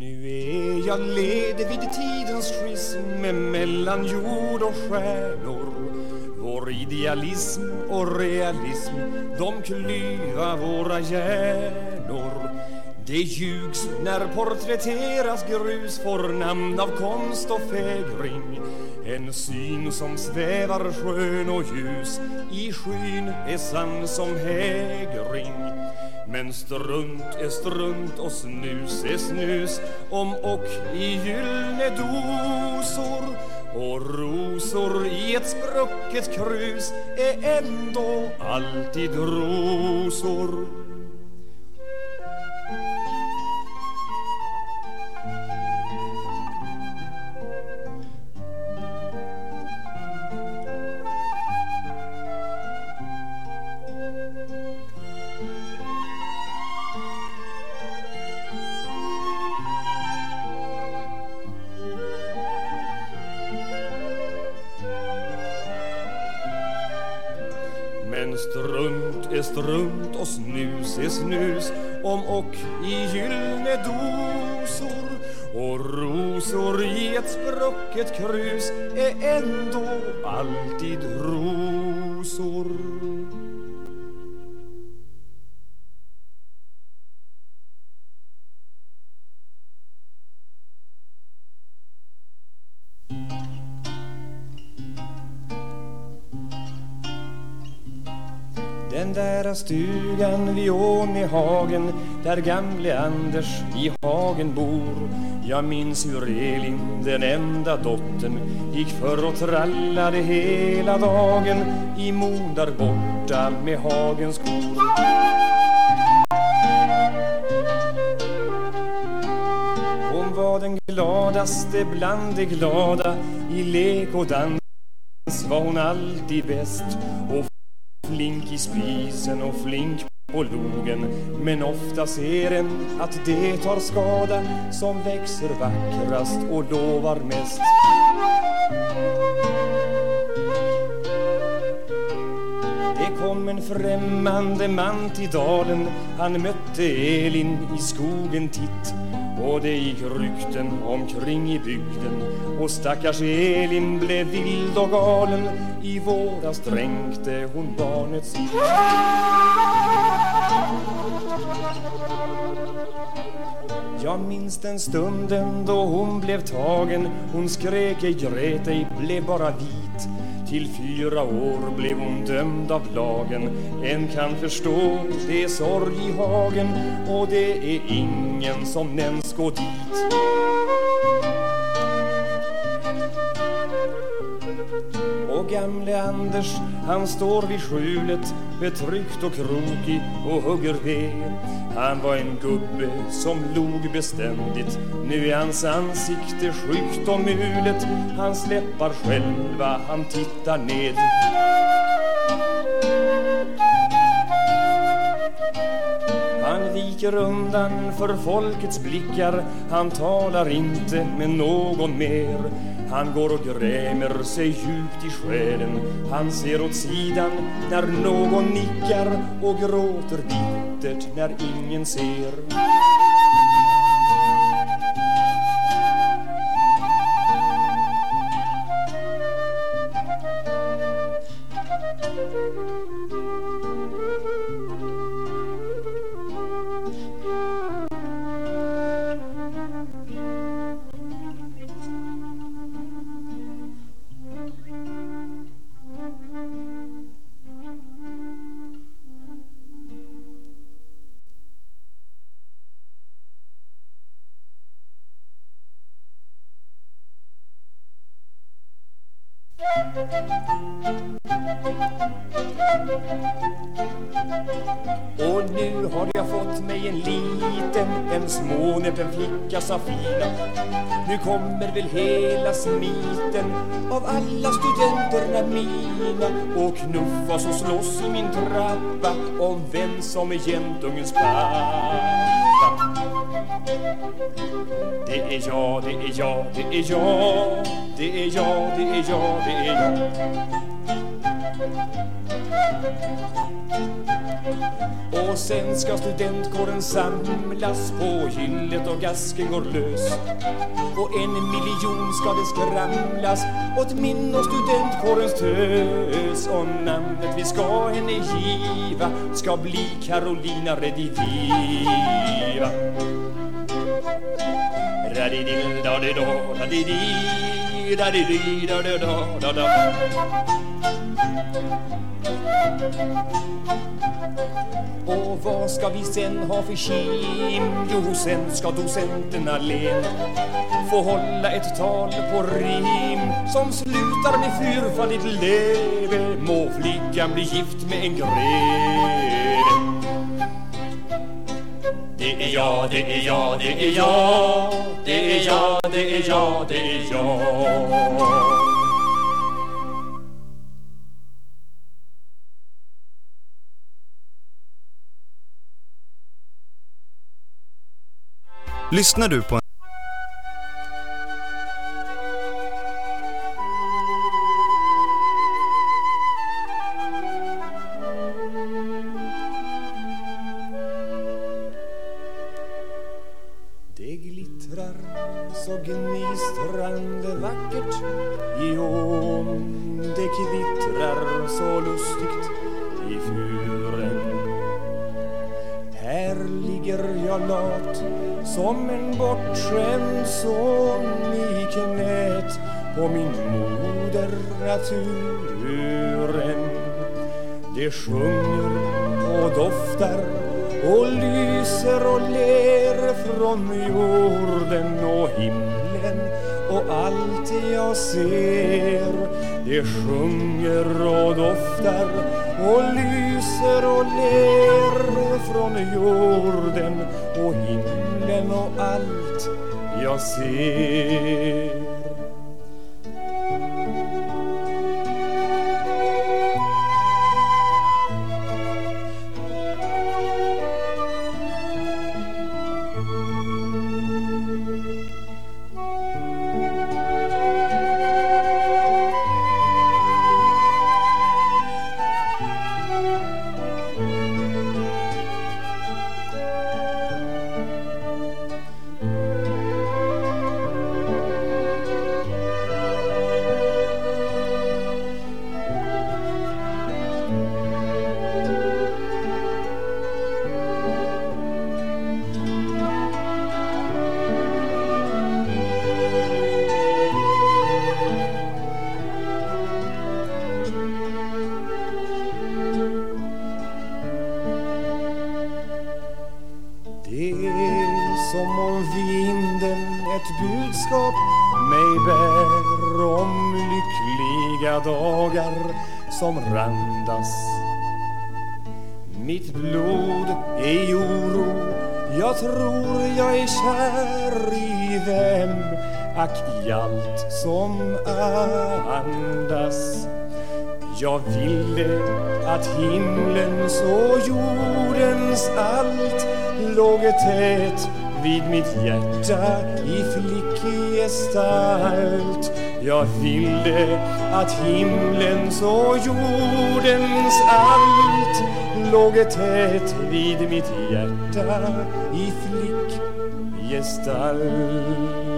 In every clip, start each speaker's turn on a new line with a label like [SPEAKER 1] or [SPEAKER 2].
[SPEAKER 1] Nu är jag ledig vid tidens schism mellan jord och stjärnor. Vår idealism och realism, de klyva våra hjärnor. Det ljugs när porträtteras grus får namn av konst och fägring. En syn som svävar skön och ljus i skyn är sann som hägring men strunt är strunt och snus är snus om och i gyllne dosor. Och rosor i ett sprucket krus är ändå alltid rosor. Den stugan vid ån i hagen där gamle Anders i hagen bor. Jag minns hur Elin, den enda dottern gick för och trallade hela dagen i mon där borta med hagens kor. Hon var den gladaste bland de glada i lek och dans var hon alltid bäst. Och flink i spisen och flink på logen. Men ofta ser en att det tar skada som växer vackrast och lovar mest. Det kom en främmande man till dalen. Han mötte Elin i skogen titt och det gick rykten omkring i bygden och stackars Elin blev vild och galen. I våras dränkte hon barnets... Jag minns den stunden då hon blev tagen. Hon skrek ej, grät ej, blev bara vit till fyra år blev hon dömd av lagen. En kan förstå, det är sorg i hagen Och det är ingen som nämns. Gå dit. Och gamle Anders, han står vid skjulet Betryckt och krokig och hugger ved. Han var en gubbe som log beständigt Nu är hans ansikte sjukt och mulet. Hans läppar själva, han tittar ned viker undan för folkets blickar. Han talar inte med någon mer. Han går och grämer sig djupt i själen. Han ser åt sidan när någon nickar och gråter bittert när ingen ser. Safina Nu kommer väl hela smiten av alla studenterna mina Och knuffas och slåss i min trappa om vem som är jämtungens pappa. Det är jag, det är jag, det är jag Det är jag, det är jag, det är jag. Och sen ska studentkåren samlas på gyllet och gasken går lös. Och en miljon ska det skramlas åt min och studentkårens tös. Och namnet vi ska henne giva ska bli Carolina Rediviva och vad ska vi sen ha för kim? Jo, sen ska docenten len få hålla ett tal på rim som slutar med fyrfaldigt leve. Må flickan bli gift med en greve Det är jag, det är jag, det är jag Det är jag, det är jag, det är jag
[SPEAKER 2] Lyssnar du på
[SPEAKER 1] Det sjunger och doftar och lyser och ler från jorden och himlen och allt jag ser. Hjärta i flickgestalt. Jag ville att himlens och jordens allt låg tätt vid mitt hjärta i flickgestalt.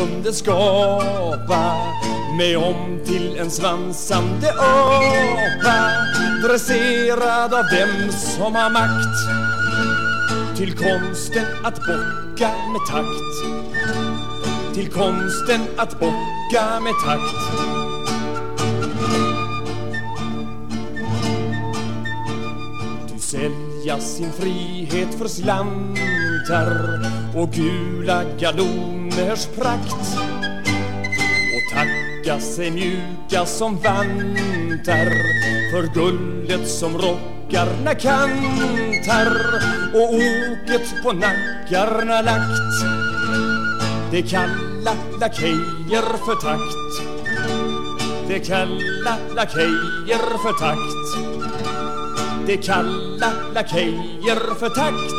[SPEAKER 1] Kunde skapa mig om till en svansande apa dresserad av dem som har makt
[SPEAKER 3] till konsten att bocka med takt till konsten att bocka med takt. Du sälja sin frihet för slantar och gula galoner galoners prakt och tacka sig mjuka som vantar för guldet som rockarna kantar och oket på nackarna lagt. Det kalla lakejer för takt. Det kalla lakejer för takt. Det kalla lakejer för takt.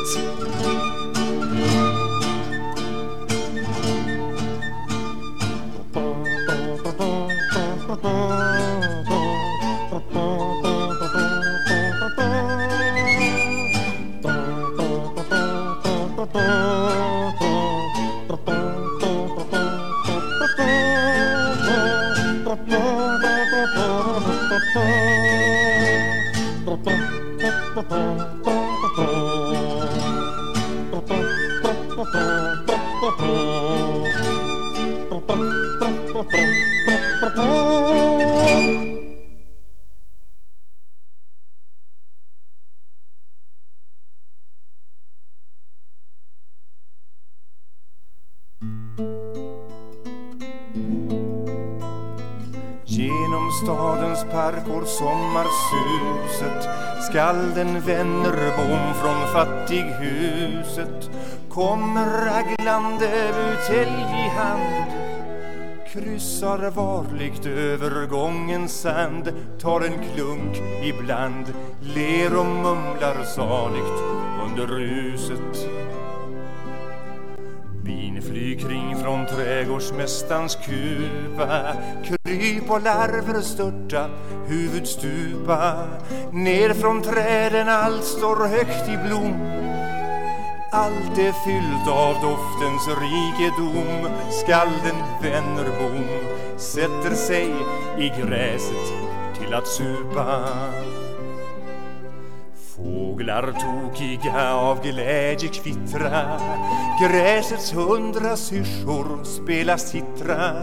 [SPEAKER 1] Kryssar varligt över gångens sand. Tar en klunk ibland Ler och mumlar saligt under ruset. Bin flyg kring från trädgårdsmästarens kupa. Kryp och larver störta, huvud stupa Ner från träden allt står högt i blom. Allt är fyllt av doftens rikedom. Skalden Wennerbom sätter sig i gräset till att supa. Fåglar tokiga av glädje kvittra Gräsets hundra syrsor spelar sittra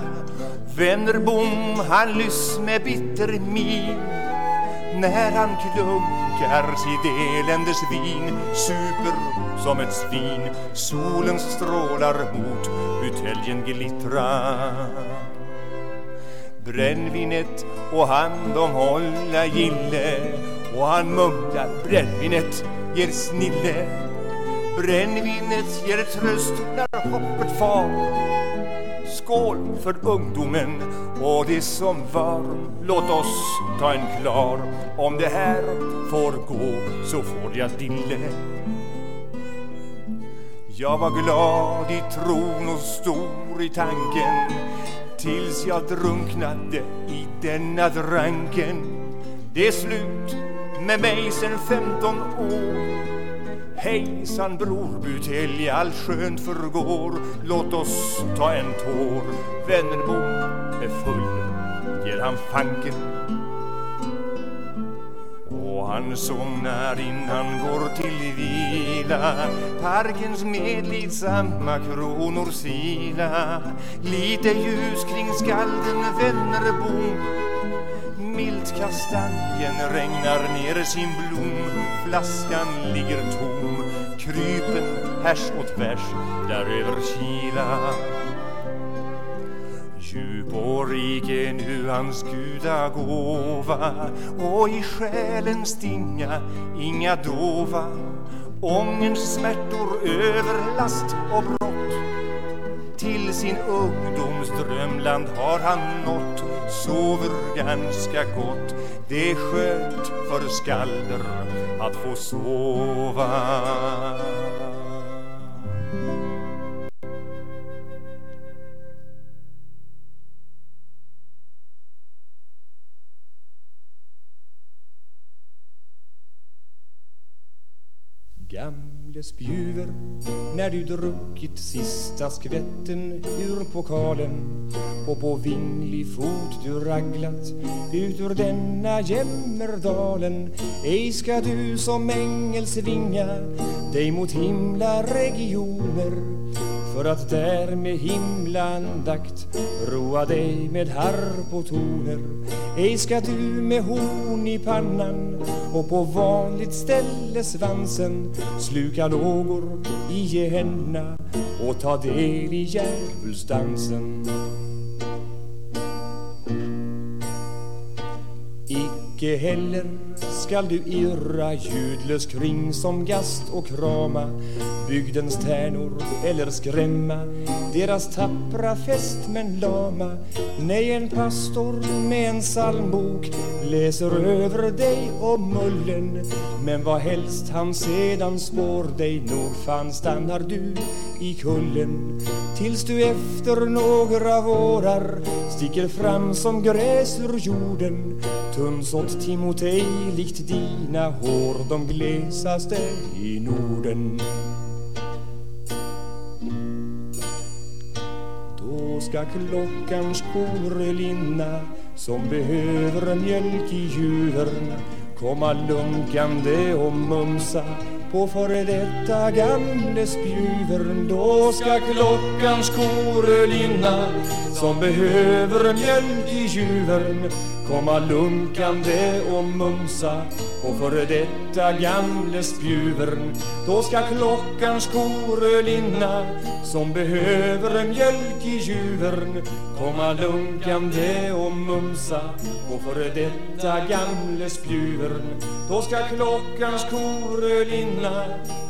[SPEAKER 1] Wennerbom han lyss med bitter min. När han klunkar sitt eländes vin Super som ett svin. Solens strålar mot buteljen glittra Brännvinet och han de hålla gille. Och han mumlar brännvinet ger snille. Brännvinet ger tröst när hoppet far. Skål för ungdomen och det som var. Låt oss ta en klar. Om det här får gå så får jag dille Jag var glad i tron och stor i tanken. Tills jag drunknade i denna dranken Det är slut med mig sen femton år. Hejsan bror butelj, allt skönt förgår. Låt oss ta en tår. Wennerbom är full, ger han fanken han somnar innan går till vila. Parkens medlidsamma kronor sila. Lite ljus kring skalden vänner bo. Milt kastanjen regnar ner sin blom. Flaskan ligger tom. Krypen härs och tvärs däröver Kila. Djup på rik nu hans gudagåva och i själen stinga inga dova. Ångens smärtor, överlast och brott. Till sin ungdoms drömland har han nått. Sover ganska gott. Det är skönt för skalder att få sova.
[SPEAKER 3] Gamle spjuver, när du druckit sista skvätten ur pokalen.
[SPEAKER 1] Och på vinglig fot du raglat ut ur denna jämmerdalen. Ej ska du som ängel svinga dig mot himla regioner. För att där med himlandakt roa dig med harpotoner. Ej ska du med horn i pannan och på vanligt ställe svansen sluka lågor i Gehenna och ta del i djävulsdansen. Icke heller skall du irra ljudlös kring som gast och krama bygdens tärnor eller skrämma deras tappra fästmän lama. Nej, en pastor med en psalmbok läser över dig och mullen men vad helst han sedan spår dig nog fan stannar du i kullen. Tills du efter några vårar sticker fram som gräs ur jorden tunnsått Timotej likt dina hår de glesaste i Norden. Då ska klockans kor linna som behöver mjölk i juvern komma lunkande och mumsa på före detta gamle spjuvern. Då ska klockans kor linna som behöver mjölk i juvern komma lunkande och mumsa. På före detta gamle spjuvern Då ska klockans kor som behöver mjölk i juvern komma lunkande och mumsa. På före detta gamle spjuvern Då ska klockans kor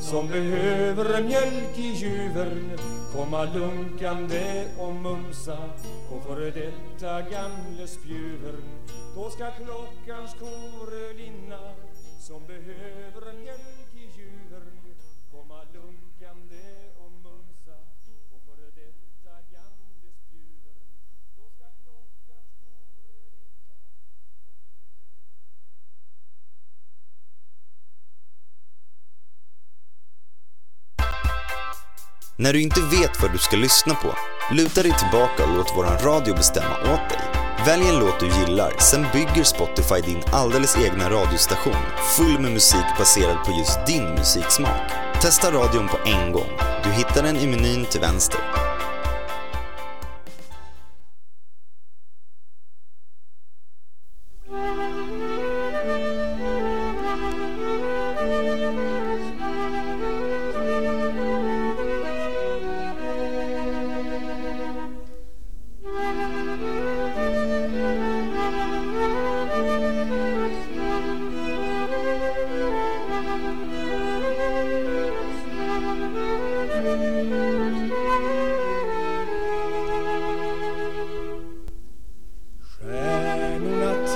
[SPEAKER 1] som behöver mjölk i juvern komma lunkande och mumsa. På före detta gamle spjuvern då ska klockans kor linna som behöver mjölk i djuren komma lunkande och mumsa på före detta gamle spjuren. då ska klockans kor linna
[SPEAKER 4] När du inte vet vad du ska lyssna på, luta dig tillbaka och låt våran radio bestämma åt dig. Välj en låt du gillar, sen bygger Spotify din alldeles egna radiostation full med musik baserad på just din musiksmak. Testa radion på en gång. Du hittar den i menyn till vänster.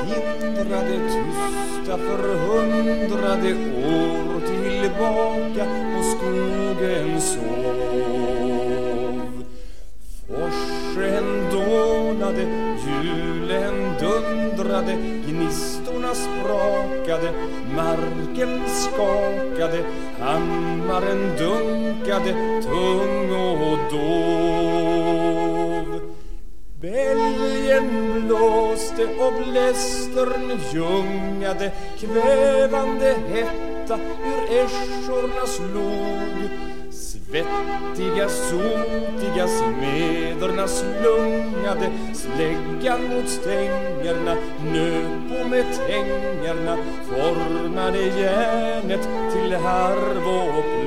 [SPEAKER 1] Stjärnorna tindrade tysta för hundrade år tillbaka och skogen sov. Forsen dånade, hjulen dundrade, gnistorna sprakade, marken skakade, hammaren dunkade, tung och dov. Bälgen blåste och blästern ljungade Kvävande hetta ur äschorna slog Svettiga, sotiga smederna slungade Släggan mot stängerna nöp med tängerna Formade järnet till harv och plog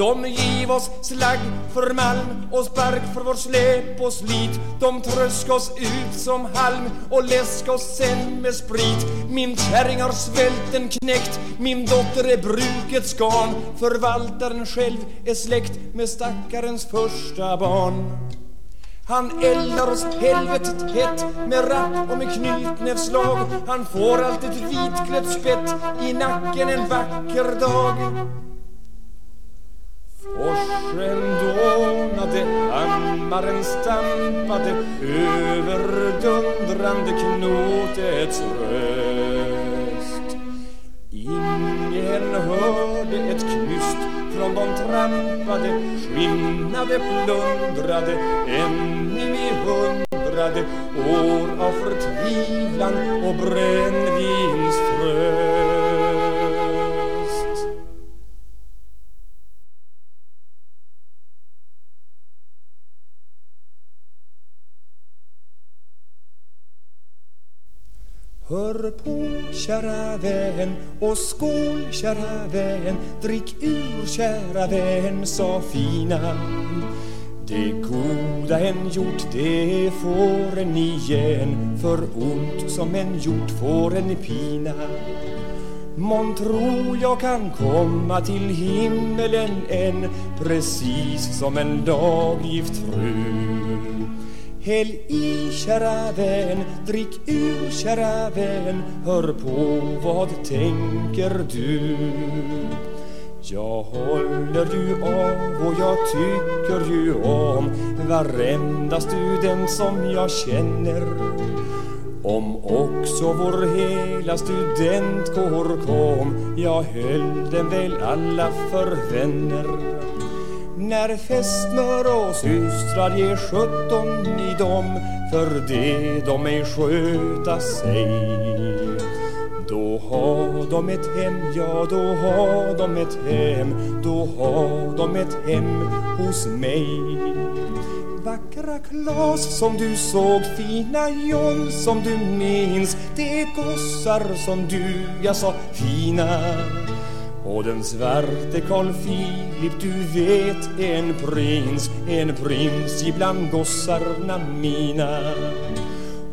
[SPEAKER 1] de giv oss slagg för malm och spark för vår släp och slit. De trösk oss ut som halm och läsk oss sen med sprit. Min kärring har svälten knäckt, min dotter är brukets garn. Förvaltaren själv är släkt med stackarens första barn. Han eldar oss helvetet hett med rapp och med knytnävsslag. Han får allt ett vitklätt spett i nacken en vacker dag. Forsen dånade, hammaren stampade över dundrande knotets röst. Ingen hörde ett knyst från de trampade, skinnade, plundrade, än i hundrade år av förtvivlan och brännvinströst. På kära vän och skål kära vän. Drick ur kära vän sa fina. Det goda en gjort det får en igen. För ont som en gjort får en pina. Månntro jag kan komma till himmelen än. Precis som en daggift fru Häll i kära vän, drick ur kära vän Hör på vad tänker du? Jag håller ju av och jag tycker ju om varenda student som jag känner. Om också vår hela studentkår kom Jag höll den väl alla för vänner när fästmör och systrar ger sjutton i dem för det de ej sköta sig. Då har de ett hem, ja då har de ett hem Då har de ett hem hos mig. Vackra Klas som du såg, fina John som du minns Det är gossar som du, jag sa fina och den svarte Carl Philip du vet är en prins, en prins ibland gossarna mina.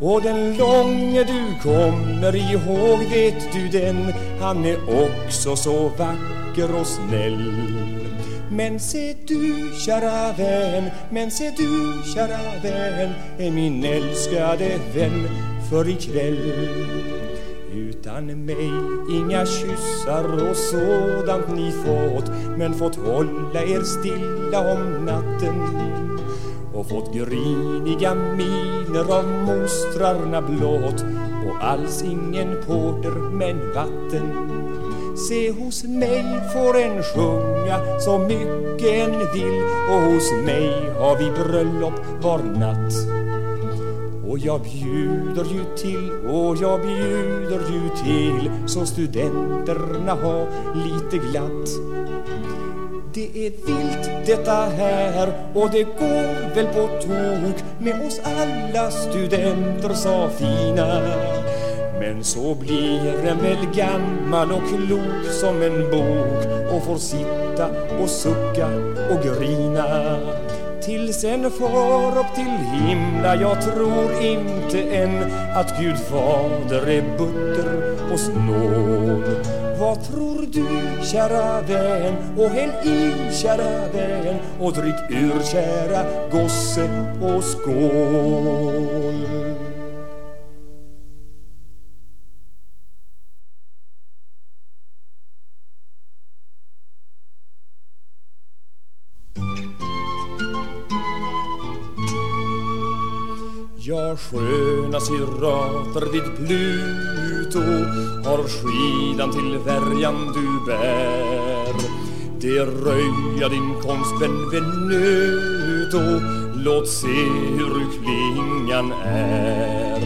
[SPEAKER 1] Och den långe du kommer ihåg vet du den? Han är också så vacker och snäll. Men se du kära vän, men se du kära vän Är min älskade vän för ikväll utan mig. Inga kyssar och sådant ni fått Men fått hålla er stilla om natten. Och fått griniga miner av mostrarna blått och alls ingen porter men vatten. Se hos mig får en sjunga så mycket en vill och hos mig har vi bröllop var natt och jag bjuder ju till, och jag bjuder ju till så studenterna har lite glatt. Det är vilt detta här och det går väl på tok med oss alla studenter sa fina. Men så blir en väl gammal och klok som en bok och får sitta och sucka och grina tills en far upp till himla. Jag tror inte än att Gud fader är butter och snål Vad tror du kära vän? Och häll i kära vän och drick ur kära gosse och skål. Sköna sirater vid Pluto har skidan till värjan du bär. Det röja din konst, Venuto, låt se hur klingan är.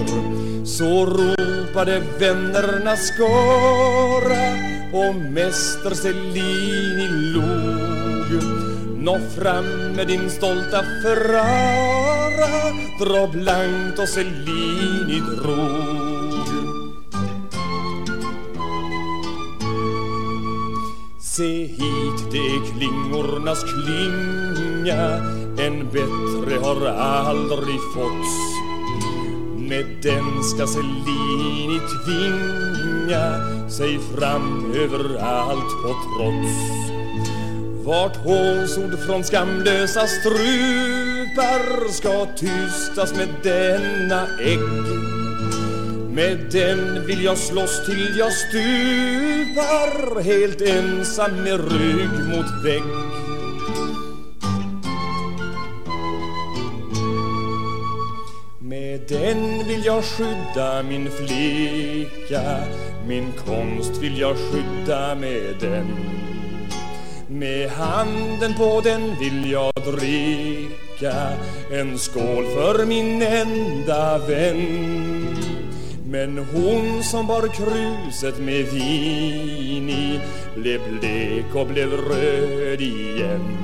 [SPEAKER 1] Så ropade vännerna skara och mäster Cellini log. Nå fram med din stolta Ferrara Dra blankt och Cellini drog Se hit, det är klingornas klinga En bättre har aldrig fått. Med den ska Cellini tvinga sig fram överallt på trots vart hånsord från skamlösa strupar ska tystas med denna ägg. Med den vill jag slåss till jag stupar Helt ensam med rygg mot vägg. Med den vill jag skydda min flicka Min konst vill jag skydda med den. Med handen på den vill jag dricka en skål för min enda vän men hon som bar kruset med vin i blev blek och blev röd igen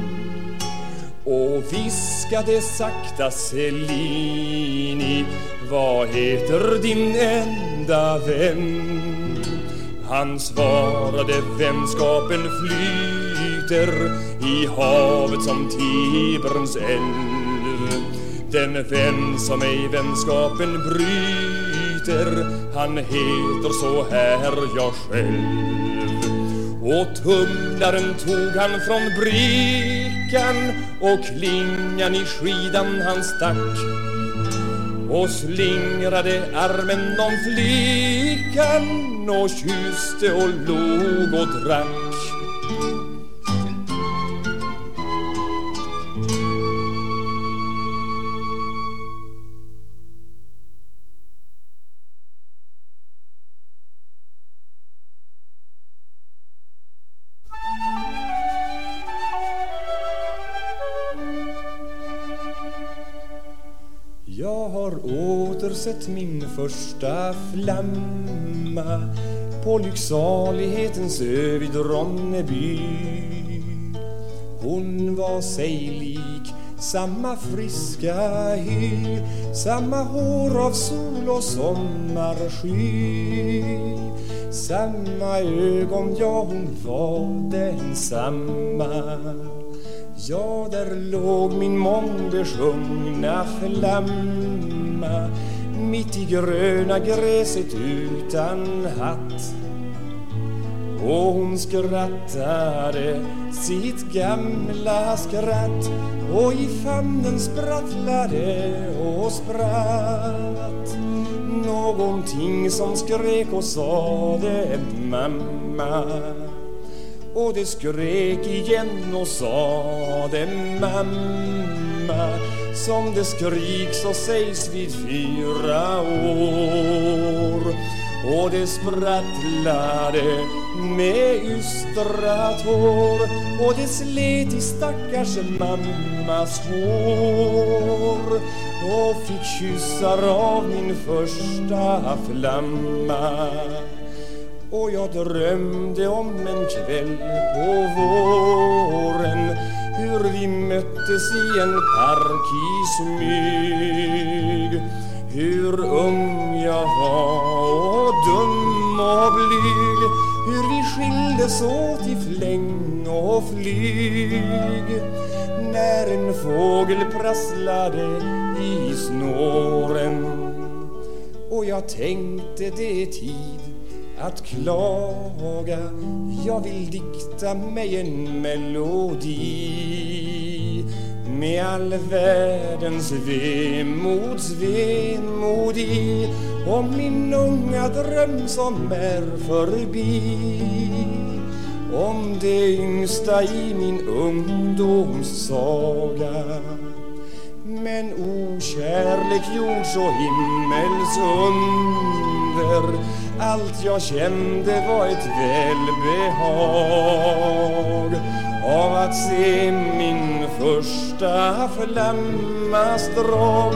[SPEAKER 1] och viskade sakta Selini Vad heter din enda vän? Han svarade vänskapen flyr flyter i havet som Tiberns älv Den vän som ej vänskapen bryter Han heter så här jag själv. Och tumlaren tog han från brickan Och klingan i skidan han stack. Och slingrade armen om flickan och kysste och log och drack. Sett min första flamma på lycksalighetens ö vid Ronneby. Hon var sig lik, samma friska hy, samma hår av sol och sommarsky. Samma ögon, ja hon var densamma. Ja, där låg min mångbesjungna flamma mitt i gröna gräset utan hatt. Och hon skrattade sitt gamla skratt. Och i famnen sprattlade och spratt. Någonting som skrek och sade mamma och det skrek igen och sade mamma som det skriks och sägs vid fyra år. Och det sprattlade med ystra tår. Och det slet i stackars mammas hår. Och fick kyssar av min första flamma och jag drömde om en kväll på våren hur vi möttes i en park i smyg. Hur ung jag var och dum och blyg hur vi skildes åt i fläng och flyg. När en fågel prasslade i snåren och jag tänkte det är tid att klaga. Jag vill dikta mig en melodi. Med all världens vemods vemod i om min unga dröm som är förbi. Om det yngsta i min ungdoms saga. Men okärlek gjord så himmels under allt jag kände var ett välbehag. Av att se min första flammas drag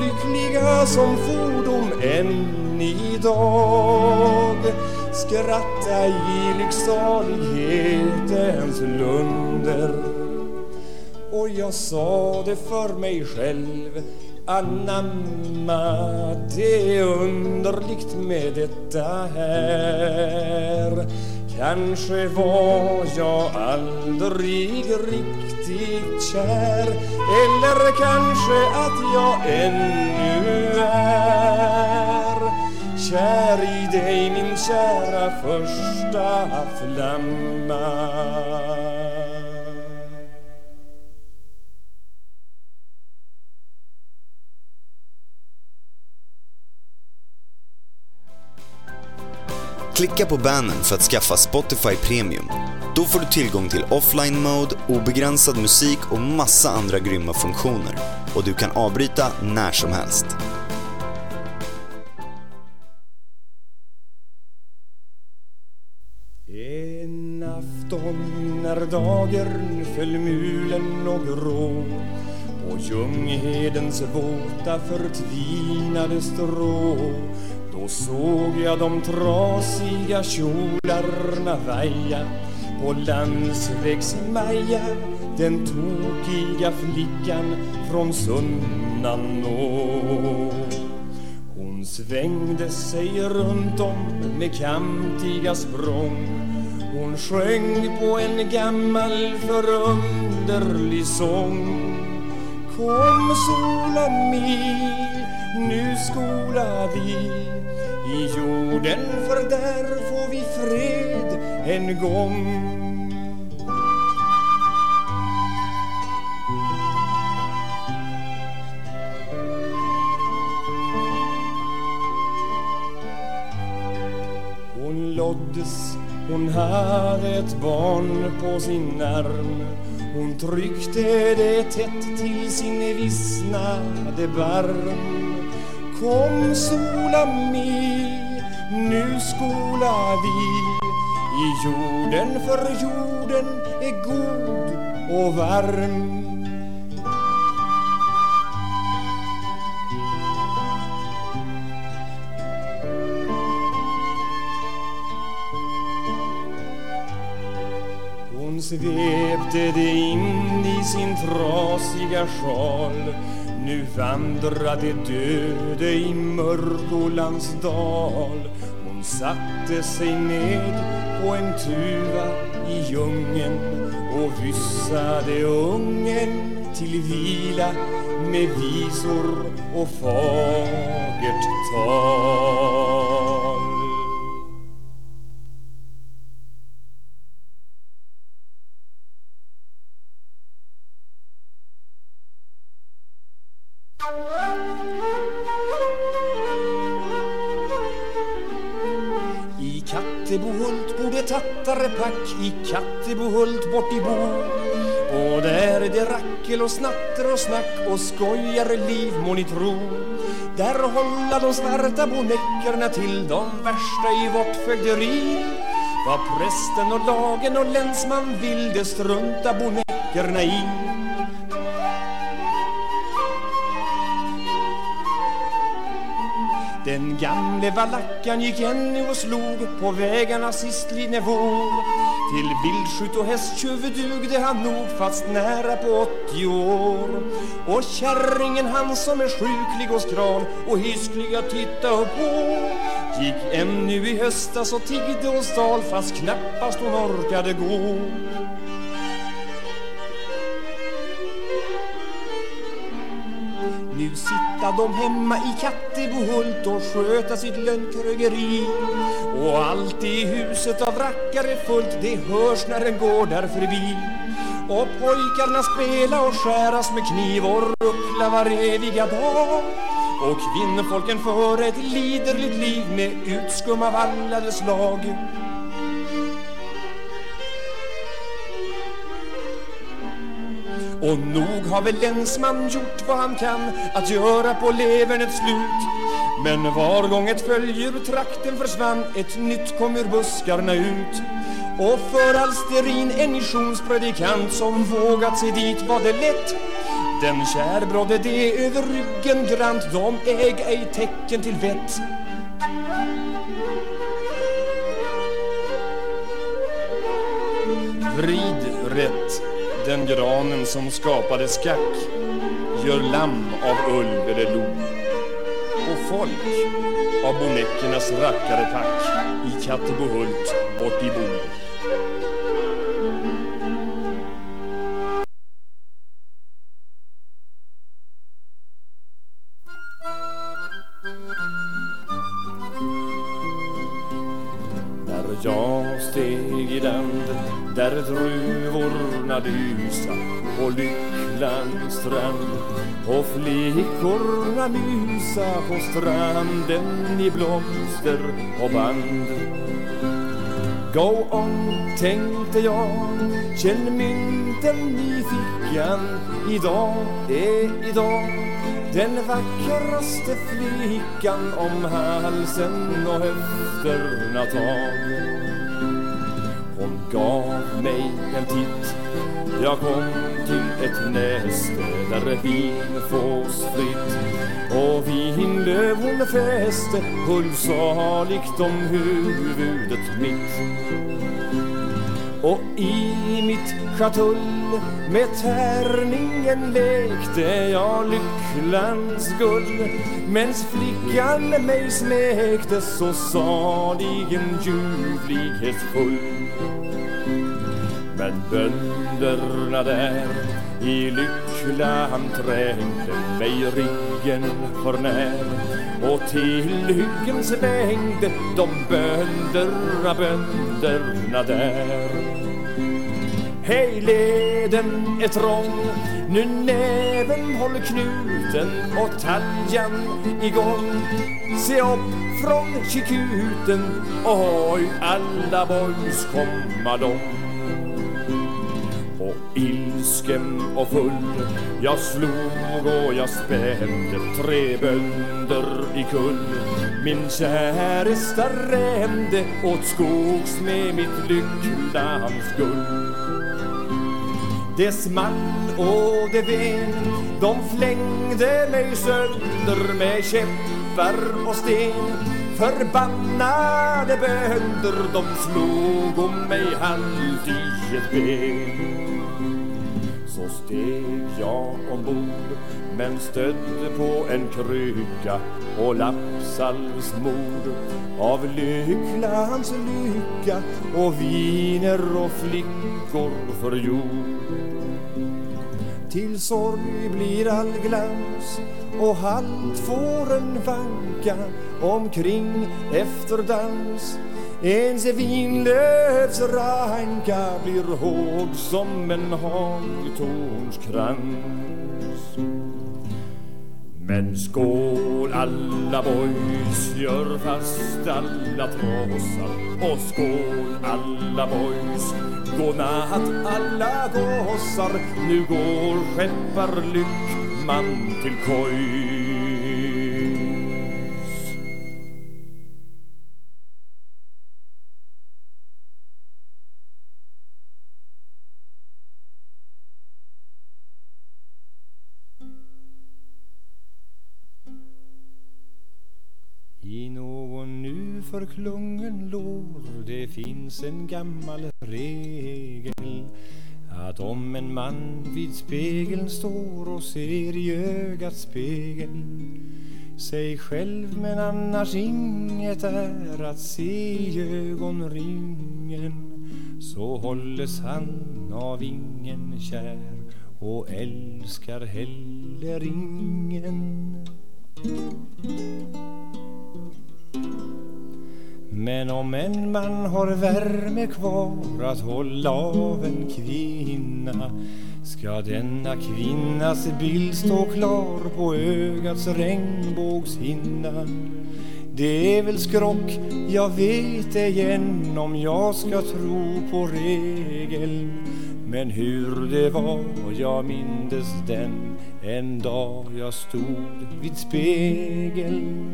[SPEAKER 1] lyckliga som fordom än idag. Skratta i lycksalighetens lunder. Och jag sa det för mig själv anamma. Det är underligt med detta här. Kanske var jag aldrig riktigt kär. Eller kanske att jag ännu är. Kär i dig min kära första flamma.
[SPEAKER 4] Klicka på bannern för att skaffa Spotify Premium. Då får du tillgång till offline mode, obegränsad musik och massa andra grymma funktioner. Och du kan avbryta när som helst.
[SPEAKER 1] En afton när dagern föll mulen och grå på Ljunghedens våta förtvinade strå då såg jag de trasiga kjolarna vaja på landsvägsmaja. Den tokiga flickan från Sunnanå. Hon svängde sig runt om med kantiga språng. Hon sjöng på en gammal förunderlig sång. Kom sola mi, nu skola vi i jorden för där får vi fred en gång. Hon låddes, hon hade ett barn på sin arm. Hon tryckte det tätt till sin vissnade barm. Kom sola mi, nu skola vi. I jorden för jorden är god och varm. Hon svepte det in i sin trasiga sjal. Nu vandrade döde i Mörkolands dal Hon satte sig ned på en tuva i djungeln och vyssade ungen till vila med visor och fagert tal. I Kattebohult bort i Bo. Och där är det rackel och snatter och snack Och skojar liv må ni tro. Där hålla de svarta bonäckerna till De värsta i vårt fögderi. Vad prästen och lagen och länsman vill Det strunta bonäckerna i. Den gamle valackan gick ännu och slog på vägarna sistlidne vår till vildskytt och hästtjuv dugde han nog fast nära på 80 år. Och kärringen han som är sjuklig och skral och hisklig att titta på. Gick ännu i höstas och tiggde och stal fast knappast hon orkade gå. Nu sitta de hemma i Kattebohult och sköta sitt lönnkrögeri och allt i huset av rackare fullt, det hörs när en går där förbi. Och pojkarna spela och skäras med kniv och ruckla var eviga dag. Och kvinnfolken för ett liderligt liv med utskum av alla dess slag Och nog har väl länsman gjort vad han kan att göra på levern ett slut. Men var gång ett följe ur trakten försvann ett nytt kom ur buskarna ut. Och för Alsterin en missionspredikant som vågat sig dit var det lätt. Den kärbrodde det över ryggen grant, de äg ej tecken till vett. Vrid rätt den granen som skapade skack Gör lamm av ulv eller lo folk av bonäckernas rackarepack I Kattebohult bort i Bo När jag steg i landet där druvorna lysa på Lycklands strand. Och flickorna mysa på stranden i blomster och band. Go on, tänkte jag, känn mynten i fickan. Idag är idag den vackraste flickan om halsen och höfterna tag. Hon gav mig en titt jag kom till ett näste där vin fås fritt. Och vinlöv hon fäste hullsaligt om huvudet mitt. Och i mitt schatull med tärningen lekte jag lycklans guld Mens flickan mig smekte så saligen ljuvlighetsfull men bönderna där i Lycklan trängde mig ryggen för när och till hyggens svängde de bönderna, bönderna där Hej, leden är trång, nu näven håller knuten och taljan igång. Se upp från kikuten, oj, alla boys komma de. Och ilsken och full, jag slog och jag spände tre bönder i kull. Min käresta rände åt skogs med mitt lyckans guld. Det small och det ven De flängde mig sönder med käppar och sten Förbannade bönder De slog om mig halvt i ett ben så steg jag ombord men stötte på en krycka och lappsalvsmord av lycklans lycka och viner och flickor för jord till sorg blir all glans och halt får en vanka omkring efter dans. Ens vinlövs ranka blir hård som en hagtornskrans Men skål alla boys, gör fast alla trossar och skål alla boys Godnatt alla gossar, nu går skeppar Lyckman till koj. Nu förklungen lår. Det finns en gammal regel att om en man vid spegeln står och ser i ögats spegel sig själv men annars inget är att se i ögonringen så hålles han av ingen kär och älskar heller ingen men om en man har värme kvar att hålla av en kvinna ska denna kvinnas bild stå klar på ögats regnbågshinna. Det är väl skrock, jag vet igen om jag ska tro på regeln. Men hur det var jag mindes den en dag jag stod vid spegeln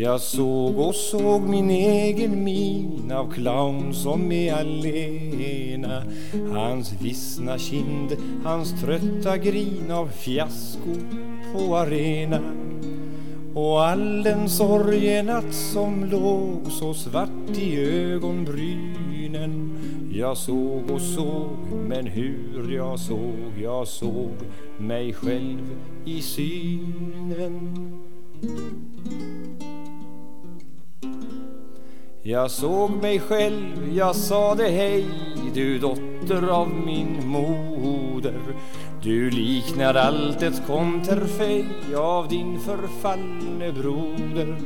[SPEAKER 1] jag såg och såg min egen min av clown som är allena Hans vissna kind, hans trötta grin av fiasko på arena. Och all den sorgenatt som låg så svart i ögonbrynen. Jag såg och såg, men hur jag såg, jag såg mig själv i synen jag såg mig själv, jag sade hej du dotter av min moder. Du liknar allt ett konterfej av din förfallne broder.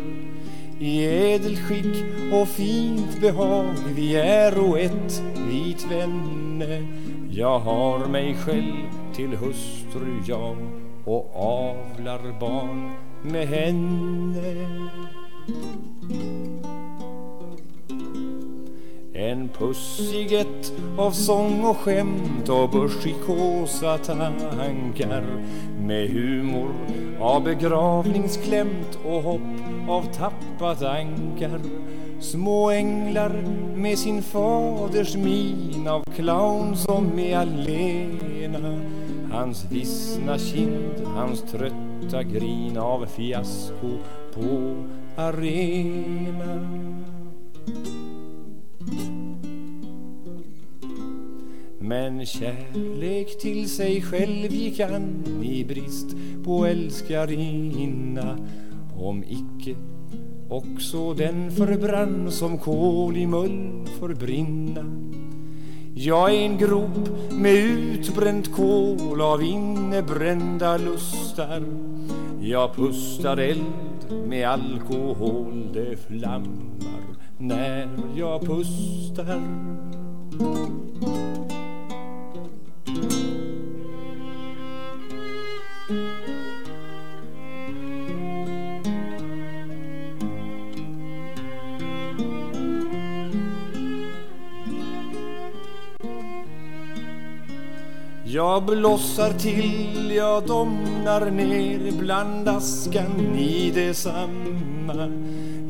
[SPEAKER 1] I ädelt skick och fint behag vi är och ett vit vänne. Jag har mig själv till hustru jag och avlar barn med henne. En pussighet av sång och skämt och börsikosa tankar med humor av begravningsklämt och hopp av tappat ankar. Små änglar med sin faders min av clown som är allena. Hans vissna kind, hans trötta grin av fiasko på arenan. Men kärlek till sig själv gick han i brist på älskarinna. Om icke också den förbrann som kol i mull förbrinna. Jag är en grop med utbränt kol av innebrända lustar. Jag pustar eld med alkohol, det flammar när jag pustar. Jag blossar till, jag domnar ner bland askan i detsamma.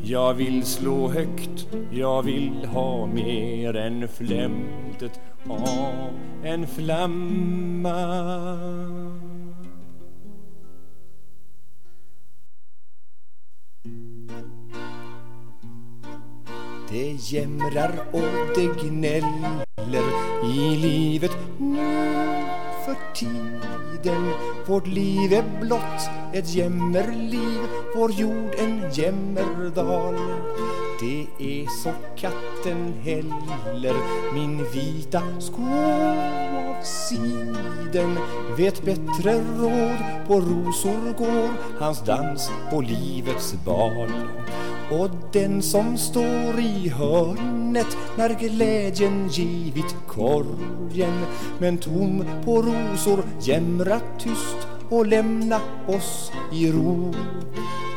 [SPEAKER 1] Jag vill slå högt, jag vill ha mer än flämtet av en flamma. Det jämrar och det gnäller i livet. Nu för tiden Vårt liv är blott ett jämmerliv. Vår jord en jämmerdal. Det är så katten häller min vita sko av siden. Vet bättre råd på rosor går Hans dans på livets bal. Och den som står i hörnet när glädjen givit korgen men tom på rosor jämra tyst och lämna oss i ro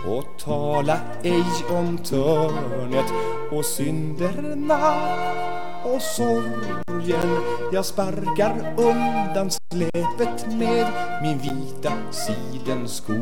[SPEAKER 1] och tala ej om törnet och synderna och sorgen. Jag sparkar undan släpet med min vita sidensko.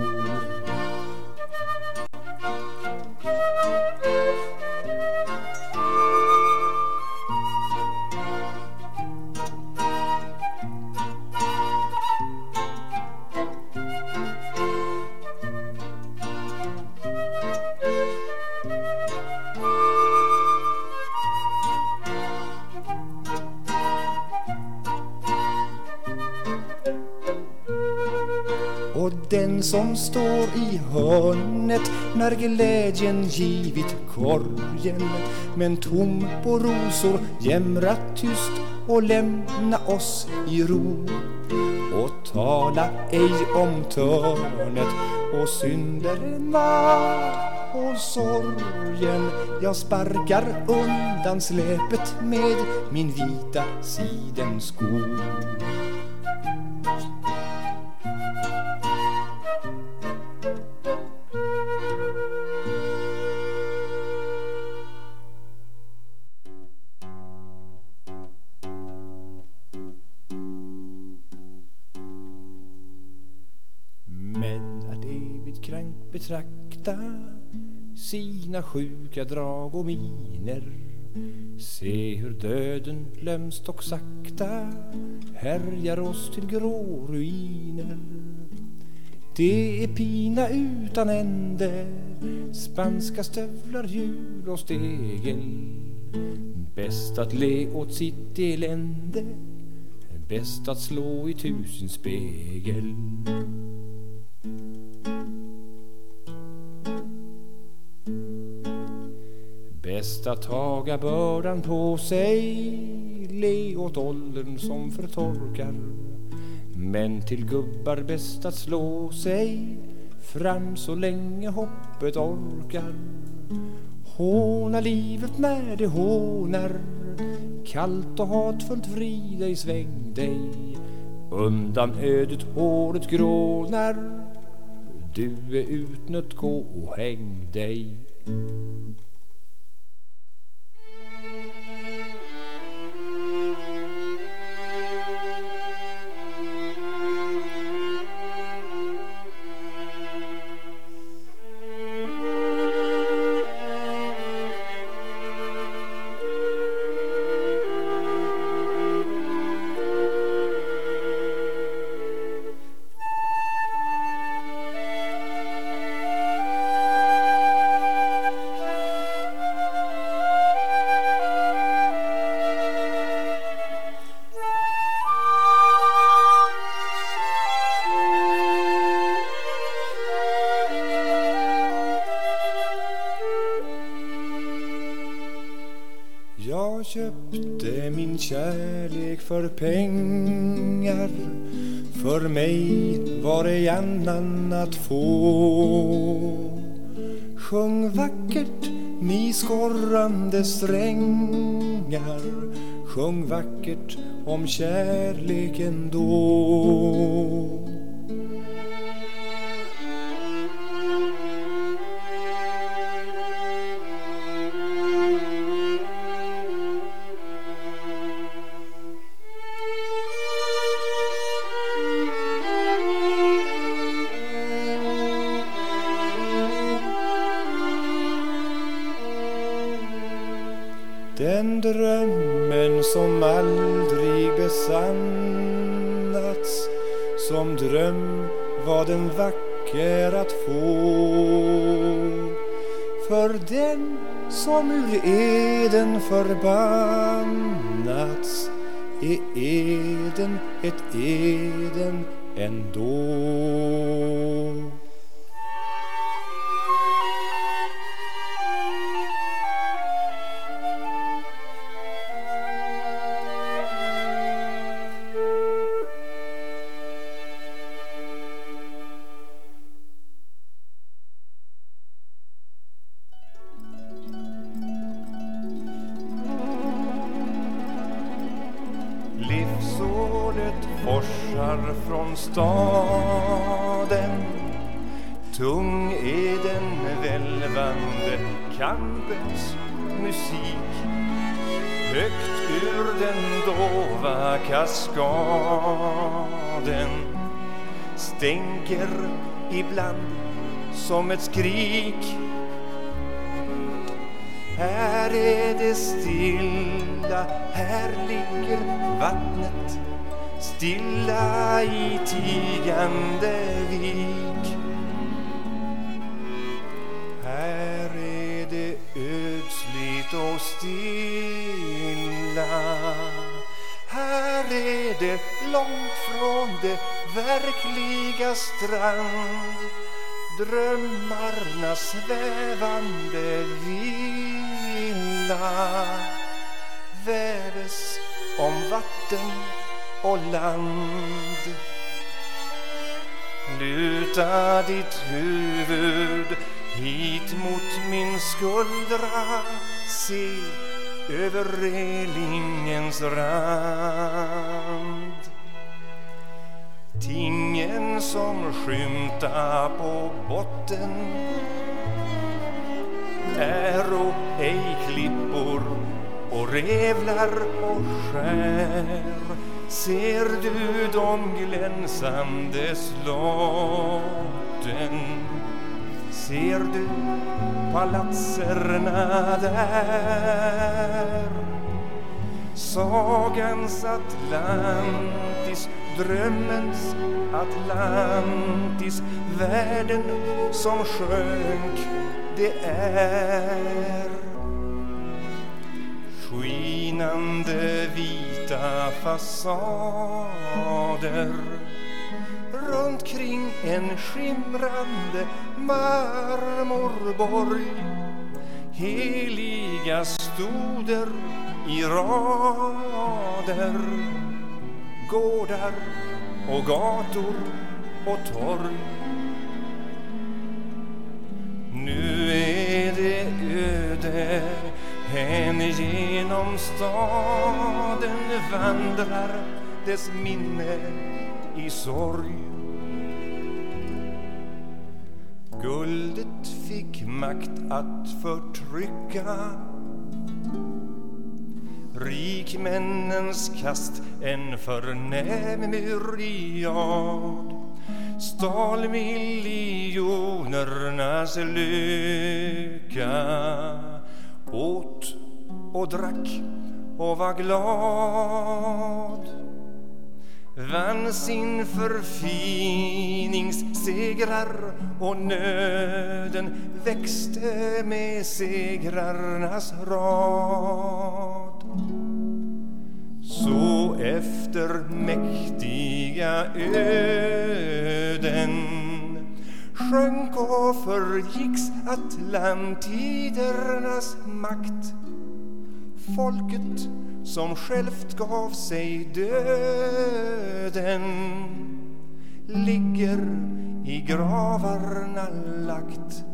[SPEAKER 1] Den som står i hörnet när glädjen givit korgen. Men tom på rosor jämra tyst och lämna oss i ro. Och tala ej om törnet och synderna och sorgen. Jag sparkar undan släpet med min vita sidensko. Betrakta sina sjuka drag och miner. Se hur döden lömst och sakta härjar oss till grå ruiner Det är pina utan ände Spanska stövlar, hjul och stegel Bäst att le åt sitt elände Bäst att slå i tusen spegel. Bäst att taga bördan på sig Le åt åldern som förtorkar. Men till gubbar bäst att slå sig Fram så länge hoppet orkar. Håna livet när det hånar Kallt och hatfullt vrid dig, sväng dig Undan ödet håret grånar. Du är utnött, gå och häng dig.
[SPEAKER 5] För pengar. För mig var ej annan att få. Sjung vackert, ni skorrande strängar. Sjung vackert om kärleken då.
[SPEAKER 1] Välvande kampens musik Högt ur den dova kaskaden Stänker ibland som ett skrik här är det stilla, här ligger vattnet stilla i tigande vik. Tyst och stilla. Här är det långt från det verkliga strand drömmarnas svävande villa väves om vatten och land. Luta ditt huvud hit mot min skuldra se över relingens rand. Tingen som skymta på botten äro ej klippor och revlar och skär. Ser du de glänsande slotten? Ser du palatserna där? Sagans Atlantis drömmens Atlantis Världen som sjönk det är Skinande vita fasader. Runt kring en skimrande marmorborg Heliga stoder i rader gårdar och gator och torg. Nu är det öde, hän genom staden vandrar dess minne i sorg. Guldet fick makt att förtrycka. Rikmännens kast en förnäm myriad stal miljonernas lycka. Åt och drack och var glad vann sin förfiningssegrar och nöden växte med segrarnas rad. Så efter mäktiga öden sjönk och förgicks Atlantidernas makt.
[SPEAKER 2] Folket som självt gav sig döden ligger i gravarna lagt.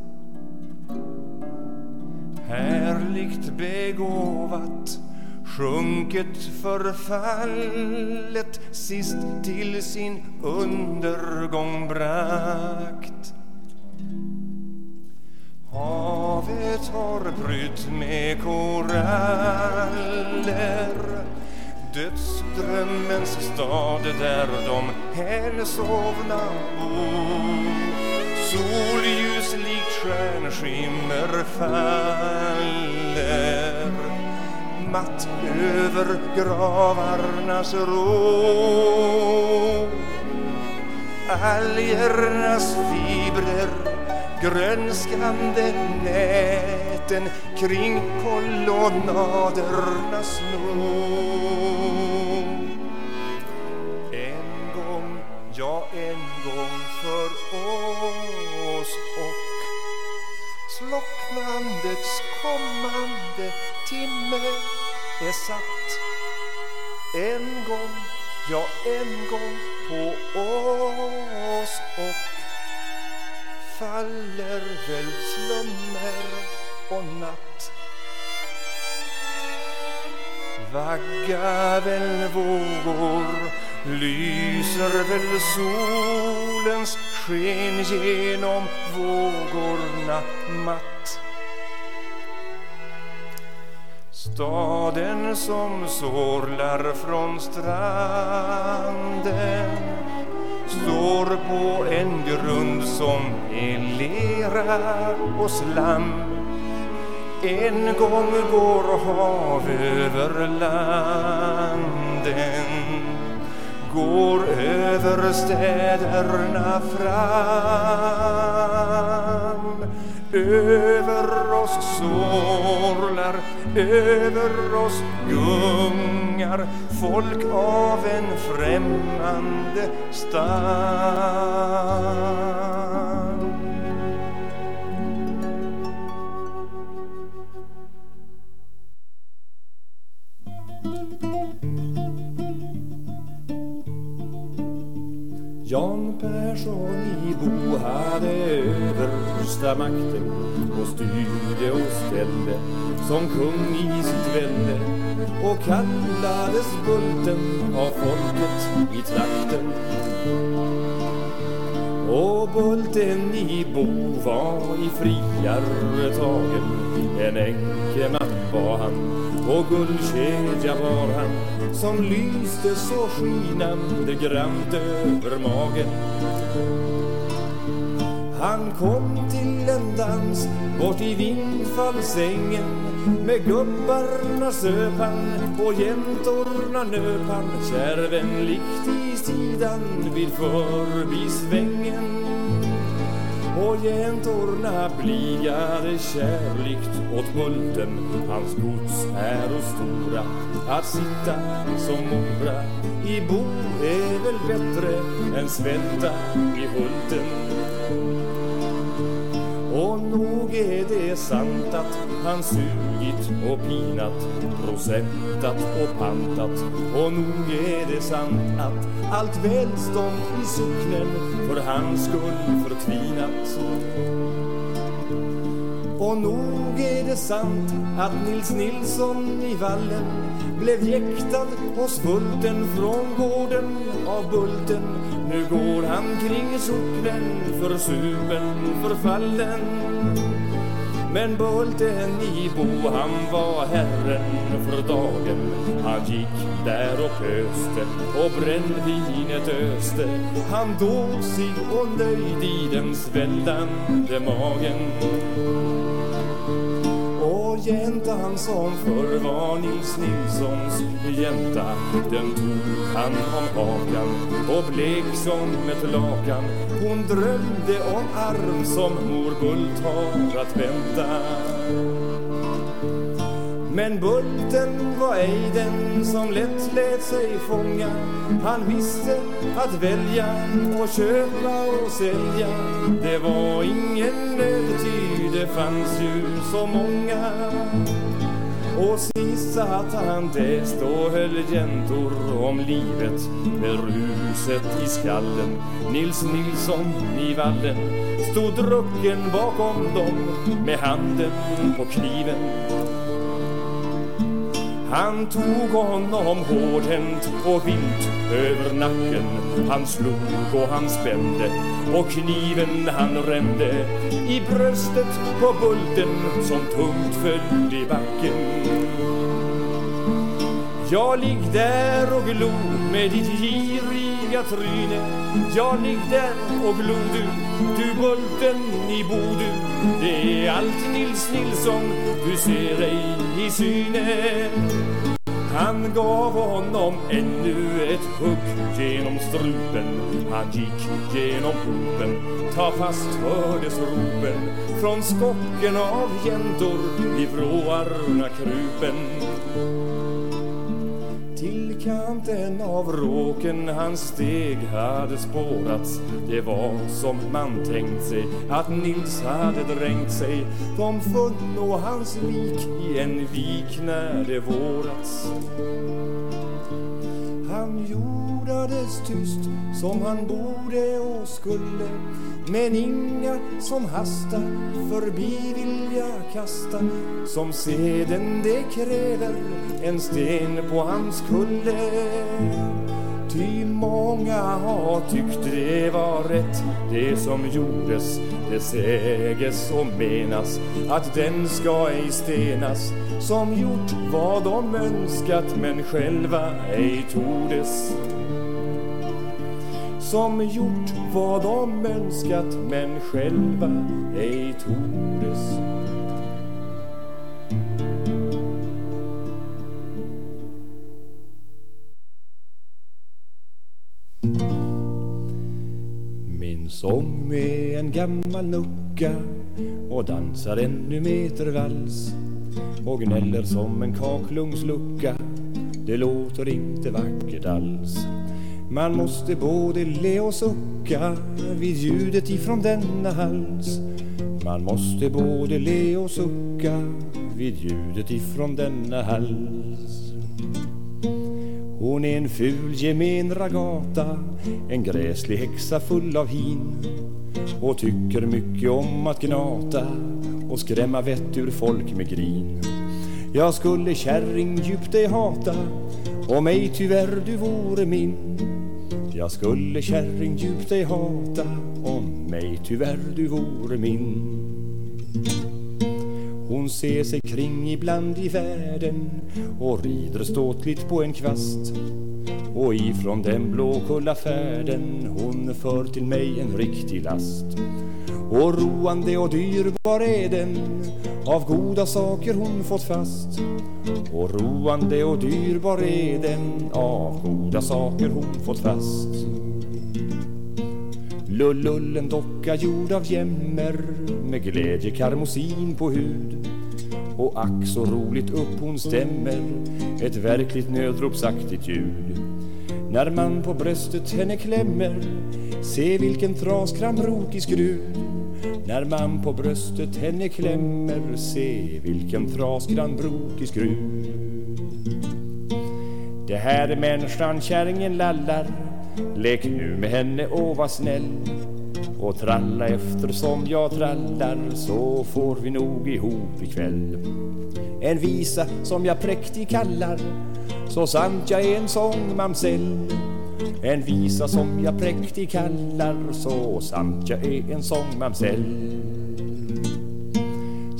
[SPEAKER 2] Härligt begåvat sjunket förfallet sist till sin undergång brakt. Havet har brytt med koraller. Dödsdrömmens stad där de hälsovna bor. Solljus likt stjärnskimmer faller. Matt över gravarnas rå. Algernas fibrer grönskande näten kring kolonnadernas snor En gång, ja en gång för oss och slocknandets kommande timme är satt. En gång, ja en gång på oss och faller väl slummer och natt. Vagga väl vågor, lyser väl solens sken genom vågorna matt. Staden som sorlar från stranden står på en grund som är lera och slam En gång går hav över landen går över städerna fram. Över oss sorlar, över oss gungar folk av en främmande stam.
[SPEAKER 1] Persson i Bo hade översta makten och styrde och ställde som kung i sitt välde och kallades Bulten av folket i trakten. Och Bulten i Bo var i friare tagen. En änkematt var han och guldkedja var han som lyste så skinande grant över magen han kom till en dans bort i vindfallsängen. Med gubbarna söp han och jäntorna nöp han. Kärvänligt i sidan vid förbisvängen. Och jäntorna bligade kärligt åt multen. Hans gods är och stora Att sitta som mora i bo är väl bättre än svälta i Hulten och nog är det sant att han sugit och pinat Procentat och pantat Och nog är det sant att allt välstånd i socknen För hans skull förtvinat och nog är det sant att Nils Nilsson i vallen blev jäktad på Bulten från gården av Bulten. Nu går han kring socknen försupen, förfallen. Men Bulten i Bo han var herren för dagen. Han gick där och pöste och brännvinet öste. Han dåsig och nöjd i den svällande magen jäntan som förr var Nils Nilssons jänta. Den tog han om hakan och blek som ett lakan. Hon drömde om arm som mor Bult har att vänta. Men Bulten var ej den som lätt lät sig fånga. Han visste att välja och köpa och sälja Det var ingen nöd det fanns ju så många och sist satt han däst och höll jäntor om livet med ruset i skallen. Nils Nilsson i vallen stod drucken bakom dem med handen på kniven. Han tog honom hårdhänt och vilt över nacken. Han slog och han spände och kniven han rände i bröstet på bulten som tungt föll i backen. Jag ligg där och glo med ditt giriga tryne Jag ligg där och glor du, du bulten i Bodu Det är allt Nils Nilsson du ser ej i syne. Han gav honom ännu ett hugg genom strupen. Han gick genom hopen Ta fast hördes ropen Från skocken av jäntor i vråarna krupen kanten av råken hans steg hade spårats. Det var som man tänkt sig att Nils hade drängt sig. De funno hans lik i en vik när det vårats. Han jordades tyst som han borde och skulle. Men inga som hasta förbi vilja kasta Som seden det kräver en sten på hans kulle. Ty många har tyckt det var rätt det som gjordes Det säges och menas att den ska ej stenas Som gjort vad de önskat men själva ej tordes som gjort vad de önskat men själva ej tordes. Min sång är en gammal nucka och dansar ännu metervals och gnäller som en kakelugnslucka. Det låter inte vackert alls. Man måste både le och sucka vid ljudet ifrån denna hals. Man måste både le och sucka vid ljudet ifrån denna hals. Hon är en ful gemen ragata, en gräslig häxa full av hin och tycker mycket om att gnata och skrämma vett ur folk med grin. Jag skulle kärring djupt dig hata om ej tyvärr du vore min jag skulle kärring djupt dig hata om mig tyvärr du vore min. Hon ser sig kring ibland i världen och rider ståtligt på en kvast. Och ifrån den blåkulla färden hon för till mig en riktig last. Och roande och dyrbar är den av goda saker hon fått fast. Och roande och dyrbar är den av goda saker hon fått fast. Lullull en docka gjord av jämmer med glädje karmosin på hud. Och ack så roligt upp hon stämmer ett verkligt nödropsaktigt ljud. När man på bröstet henne klämmer se vilken traskram rokig skrud när man på bröstet henne klämmer Se vilken trasgrann brokig skruv. Det här är människan, kärringen lallar. Lek nu med henne och var snäll. Och tralla efter som jag trallar så får vi nog ihop ikväll. En visa som jag präktig kallar så sant jag är en sång mamsell en visa som jag präktig kallar så sant jag är en sångmamsell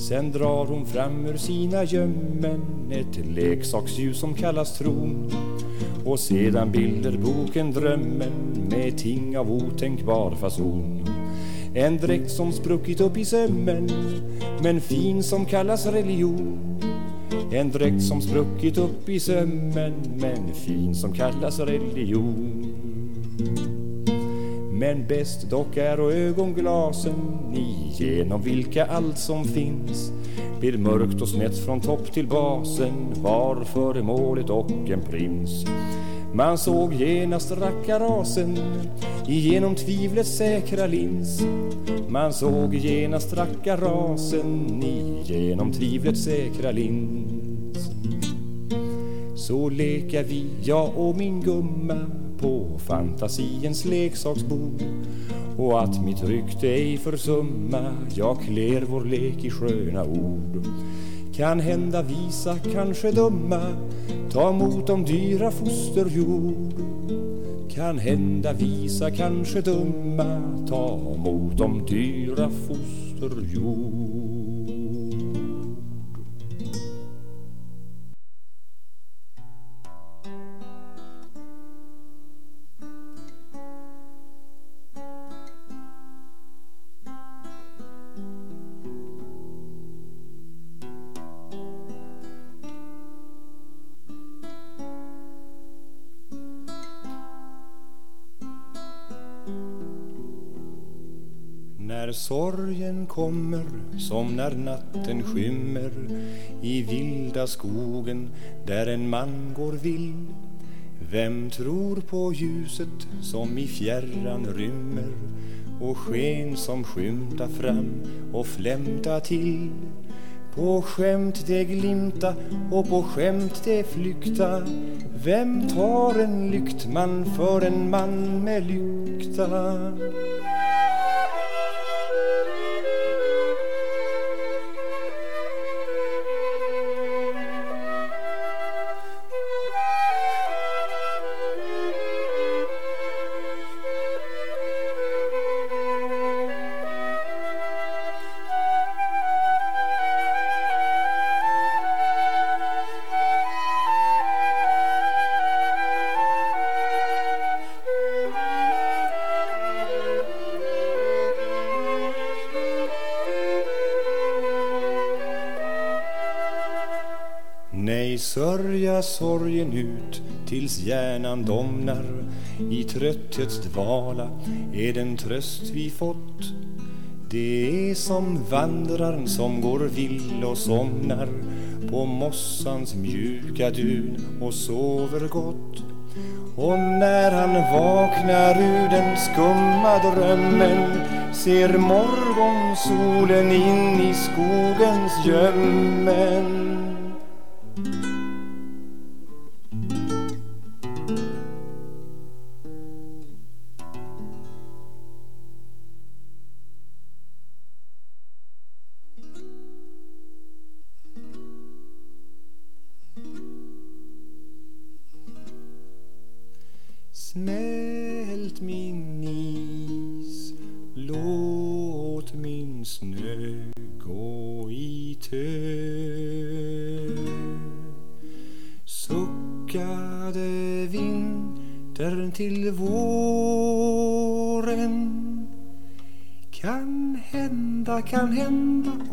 [SPEAKER 1] Sen drar hon fram ur sina gömmen ett leksaksljus som kallas tron. Och sedan bilder boken Drömmen med ting av otänkbar fason. En dräkt som spruckit upp i sömmen men fin som kallas religion en dräkt som spruckit upp i sömmen men fin som kallas religion men bäst dock är och ögonglasen genom vilka allt som finns blir mörkt och snett från topp till basen var föremålet och en prins. Man såg genast rackarasen igenom tvivlets säkra lins. Man såg genast rackarasen igenom tvivlets säkra lins. så leka vi, jag och min gumma på fantasiens leksaksbord och att mitt rykte ej försumma jag klär vår lek i sköna ord kan hända visa, kanske dumma ta emot de dyra fosterjord. Kan hända visa, kanske dumma. Ta emot de dyra fosterjord. När sorgen kommer som när natten skymmer i vilda skogen där en man går vill Vem tror på ljuset som i fjärran rymmer och sken som skymta fram och flämta till på skämt det glimta och på skämt det flykta Vem tar en lyktman för en man med lykta? Sorgen ut tills hjärnan domnar. I trötthets dvala är den tröst vi fått. Det är som vandraren som går vill och somnar på mossans mjuka dun och sover gott. Och när han vaknar ur den skumma drömmen ser morgonsolen in i skogens gömmen.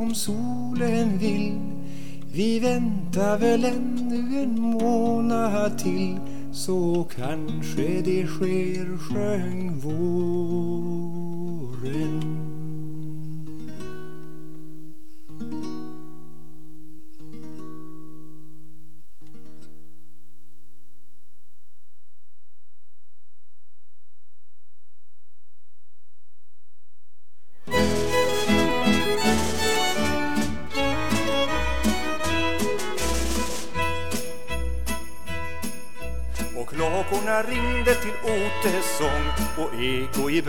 [SPEAKER 1] Om solen vill. Vi väntar väl ännu en månad till så kanske det sker,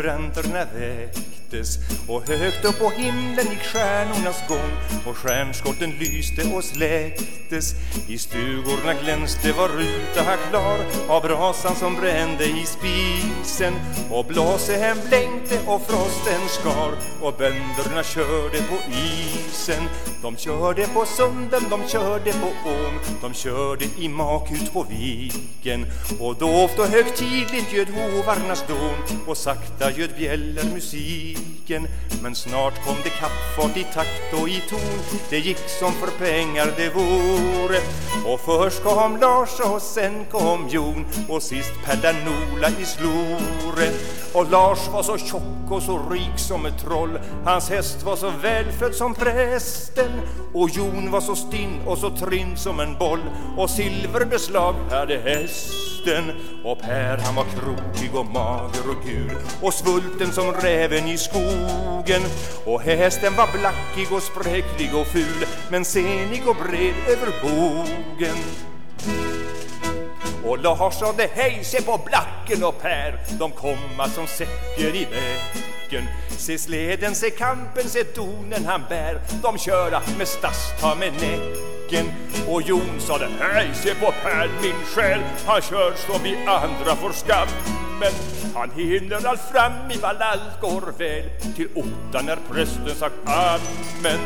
[SPEAKER 2] bränderna väcktes och högt upp på himlen gick stjärnornas gång och stjärnskotten lyste och släcktes i stugorna glänste var ruta klar. Av brasan som brände i spisen. Och blåsehem blänkte och frosten skar. Och bönderna körde på isen. De körde på sunden, de körde på ån. De körde i mak ut på viken. Och dovt och högtidligt ljöd hovarnas dån. Och sakta ljöd bjäller musiken. Men snart kom det kappfart i takt och i ton. Det gick som för pengar det vore och först kom Lars och sen kom Jon. Och sist Perdanola i Slore. Och Lars var så tjock och så rik som ett troll. Hans häst var så välfödd som prästen. Och Jon var så stinn och så trinn som en boll. Och silverbeslag hade hästen och Per han var krokig och mager och gul. Och svulten som räven i skogen. Och hästen var blackig och spräcklig och ful. Men senig och bred över bogen.
[SPEAKER 1] Och Larsson det hejse på Blacken. Och Per De komma som säcker i bäcken. Se sleden, se kampen, se donen han bär. De köra med stass, ta med näcken och Jon sade hej se på Per min själ Han kör så vi andra får skammen Han hinner allt fram ifall allt går väl Till ottan när prästen sagt amen.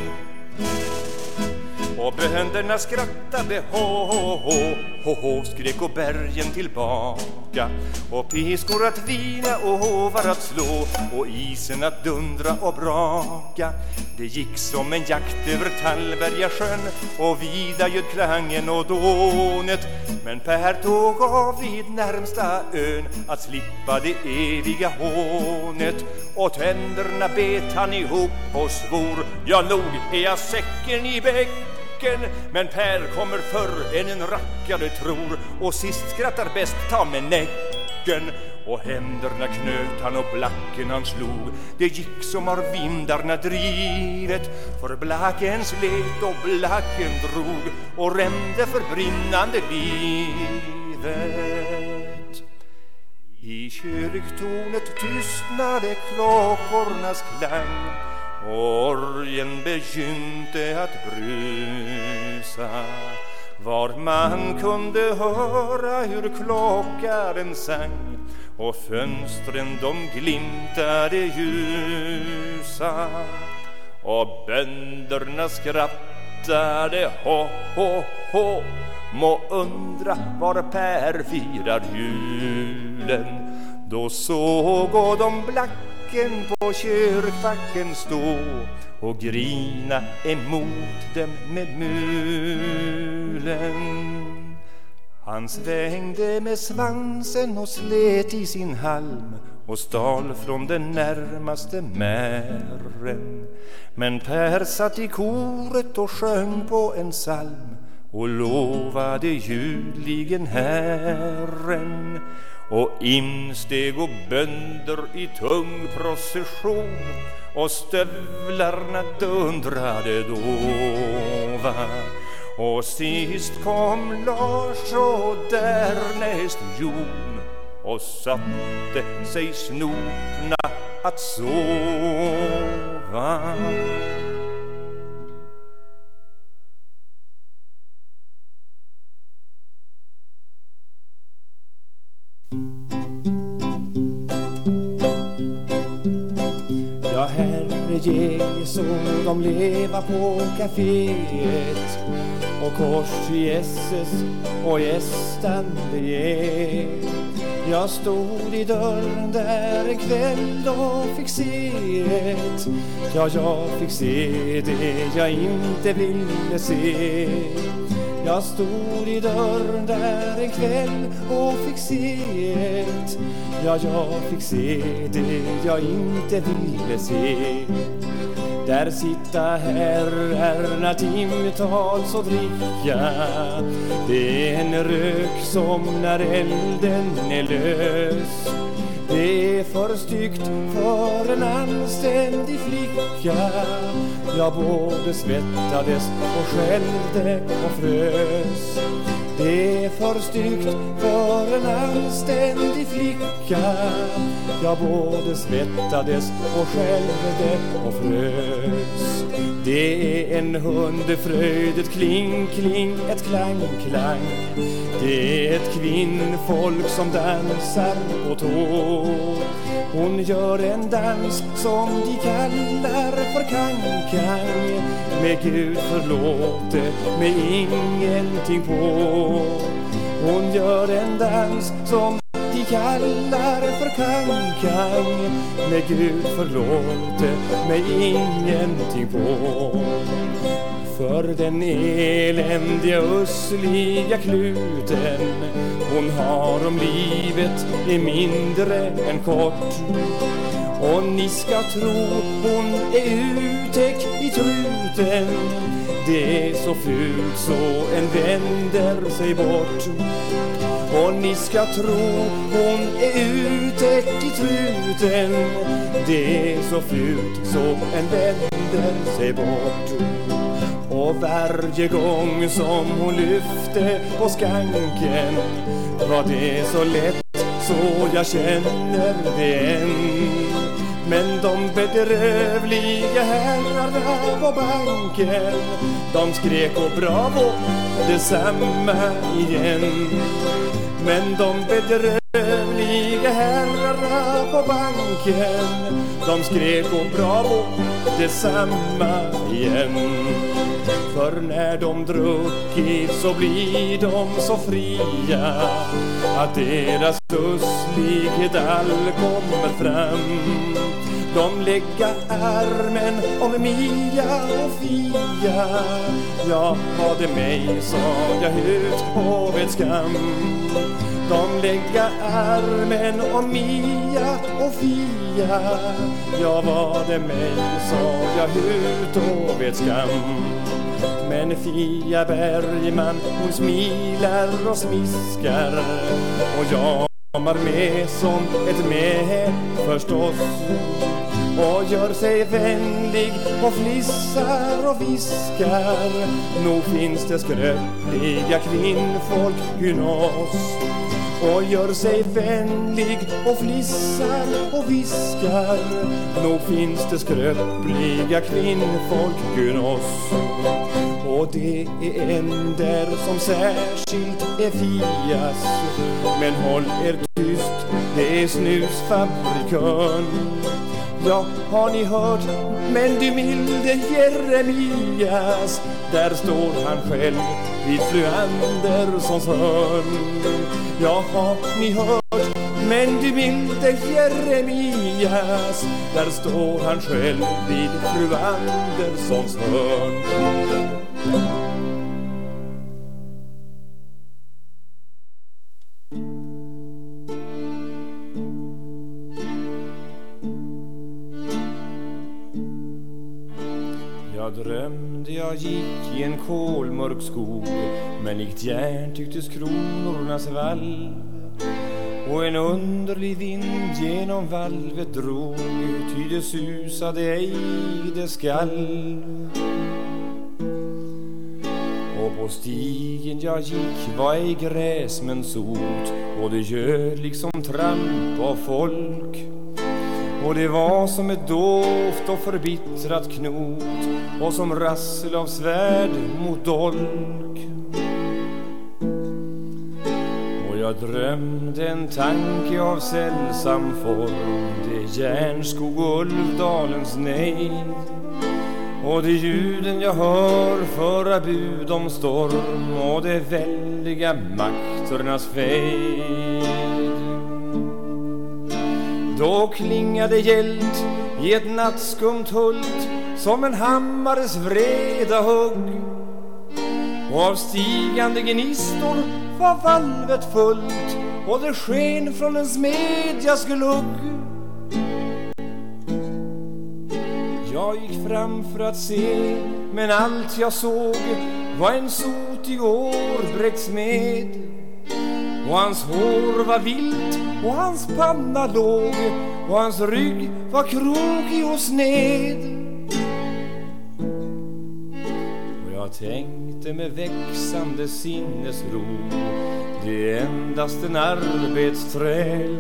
[SPEAKER 1] Och bönderna skrattade ho, ho, ho, ho, ho skrek och bergen tillbaka och piskor att vina och hovar att slå och isen att dundra och braka. Det gick som en jakt över Tallberga sjön och vida ljöd klangen och dånet. Men Per tog av vid närmsta ön att slippa det eviga hånet och tänderna bet han ihop och svor Ja, nog är jag säcken i bäck backen Men Per kommer förr än en rackare tror. Och sist skrattar bäst, ta med näcken och händerna knöt han och blacken han slog. Det gick som har vindarna drivet För blacken slet och blacken drog Och rände för brinnande livet. I kyrktornet tystnade klockornas klang. Orgen begynte att brusa var man kunde höra hur klockaren sang och fönstren de glimtade ljusa. Och bönderna skrattade ho, ho, ho. Må undra var Per firar julen. Då såg de black backen på kyrkbacken stå och grina emot dem med mulen. Han svängde med svansen och slet i sin halm och stal från den närmaste mären. Men Per satt i koret och sjöng på en psalm och lovade ljudligen Herren och insteg och bönder i tung procession och stövlarna dundrade dova och sist kom Lars och därnäst Jon och satte sig snopna att sova.
[SPEAKER 6] Jesu de leva på kaféet. Och kors i Jesus och gästande ge. Jag stod i dörren där en kväll och fick se ett Ja, jag fick se det jag inte ville se. Jag stod i dörren där en kväll och fick se ett Ja, jag fick se det jag inte ville se. Där sitta herrarna timtals och dricka. Det är en rök som när elden är lös. Det är för styggt för en anständig flicka. Jag både svettades och skällde och frös det är för styggt för en anständig flicka. Jag både svettades och skälvde och frös. Det är en hundefröjd, ett kling, kling, ett klang, klang. Det är ett kvinnfolk som dansar på tå. Hon gör en dans som de kallar för kankang Med Gud förlåte, med ingenting på. Hon gör en dans som de kallar för kankang Med Gud förlåte med ingenting på för den eländiga usliga kluten. Hon har om livet är mindre än kort. Och ni ska tro hon är utäck i truten. Det är så fult så en vänder sig bort. Och ni ska tro hon är utäck i truten. Det är så fult så en vänder sig bort och varje gång som hon lyfte på skanken
[SPEAKER 1] var det så lätt så jag känner det än men de bedrövliga herrarna på banken De skrek och bravo detsamma igen. Men de bedrövliga herrarna på banken. De skrek och bravo detsamma igen. För när de druckit så blir de så fria att deras lustlighet all kommer fram. De lägga armen om Mia och Fia. Ja, var det mig sa jag ut på skam de lägga armen om Mia och Fia. Ja, var det mig sa jag ut och skam. Men Fia Bergman hon smilar och smiskar. Och jag kommer med som ett med förstås. Och gör sig vänlig och flissar och viskar. Nog finns det skröpliga kvinnfolk hyn oss och gör sig vänlig och flissar och viskar. Nog finns det skröpliga kvinnfolk hyn oss och det är änder som särskilt är Fias Men håll er tyst, det är snusfabrikön. Ja, har ni hört? Men du milde Jeremias Där står han själv vid fru Anderssons hörn Ja, har ni hört? Men du milde Jeremias Där står han själv vid fru Anderssons hörn jag gick i en kolmörk skog Men likt järn tycktes kronornas valv och en underlig vind genom valvet drog ty det susade ej det skall. Och på stigen jag gick var ej gräs men sot och det gör liksom tramp av folk och det var som ett dovt och förbittrat knot och som rassel av svärd mot dolk. Och jag drömde en tanke av sällsam form, det järnskog och Ulvdalens nejd. Och det ljuden jag hör föra bud om storm och de väldiga makternas fejd. Då klingade gällt i ett nattskumt hult som en hammares vreda hugg och av stigande gnistor var valvet fullt och det sken från en smedjas glugg. Jag gick fram för att se, men allt jag såg var en sotig årbräcksmed och hans hår var vilt och hans panna låg och hans rygg var krokig och sned. Och jag tänkte med växande sinnesro det är endast en arbetsträl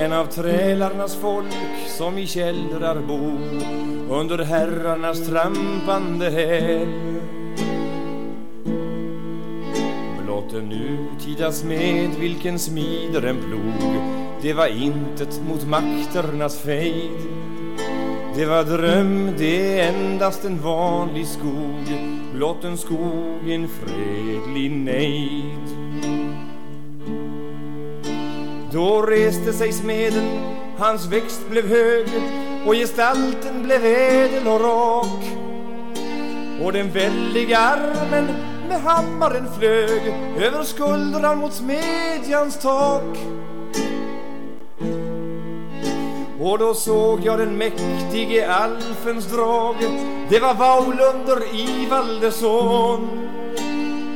[SPEAKER 1] en av trälarnas folk som i källrar bor under herrarnas trampande häl Den nutida smed vilken smider en plog. Det var intet mot makternas fejd. Det var dröm, det är endast en vanlig skog. Blott en skog, en fredlig nejd. Då reste sig smeden, hans växt blev hög och gestalten blev ädel och rak. Och den väldiga armen med hammaren flög över skuldran mot smedjans tak. Och då såg jag den mäktige Alfens drag, det var Vaulunder Ivaldesson.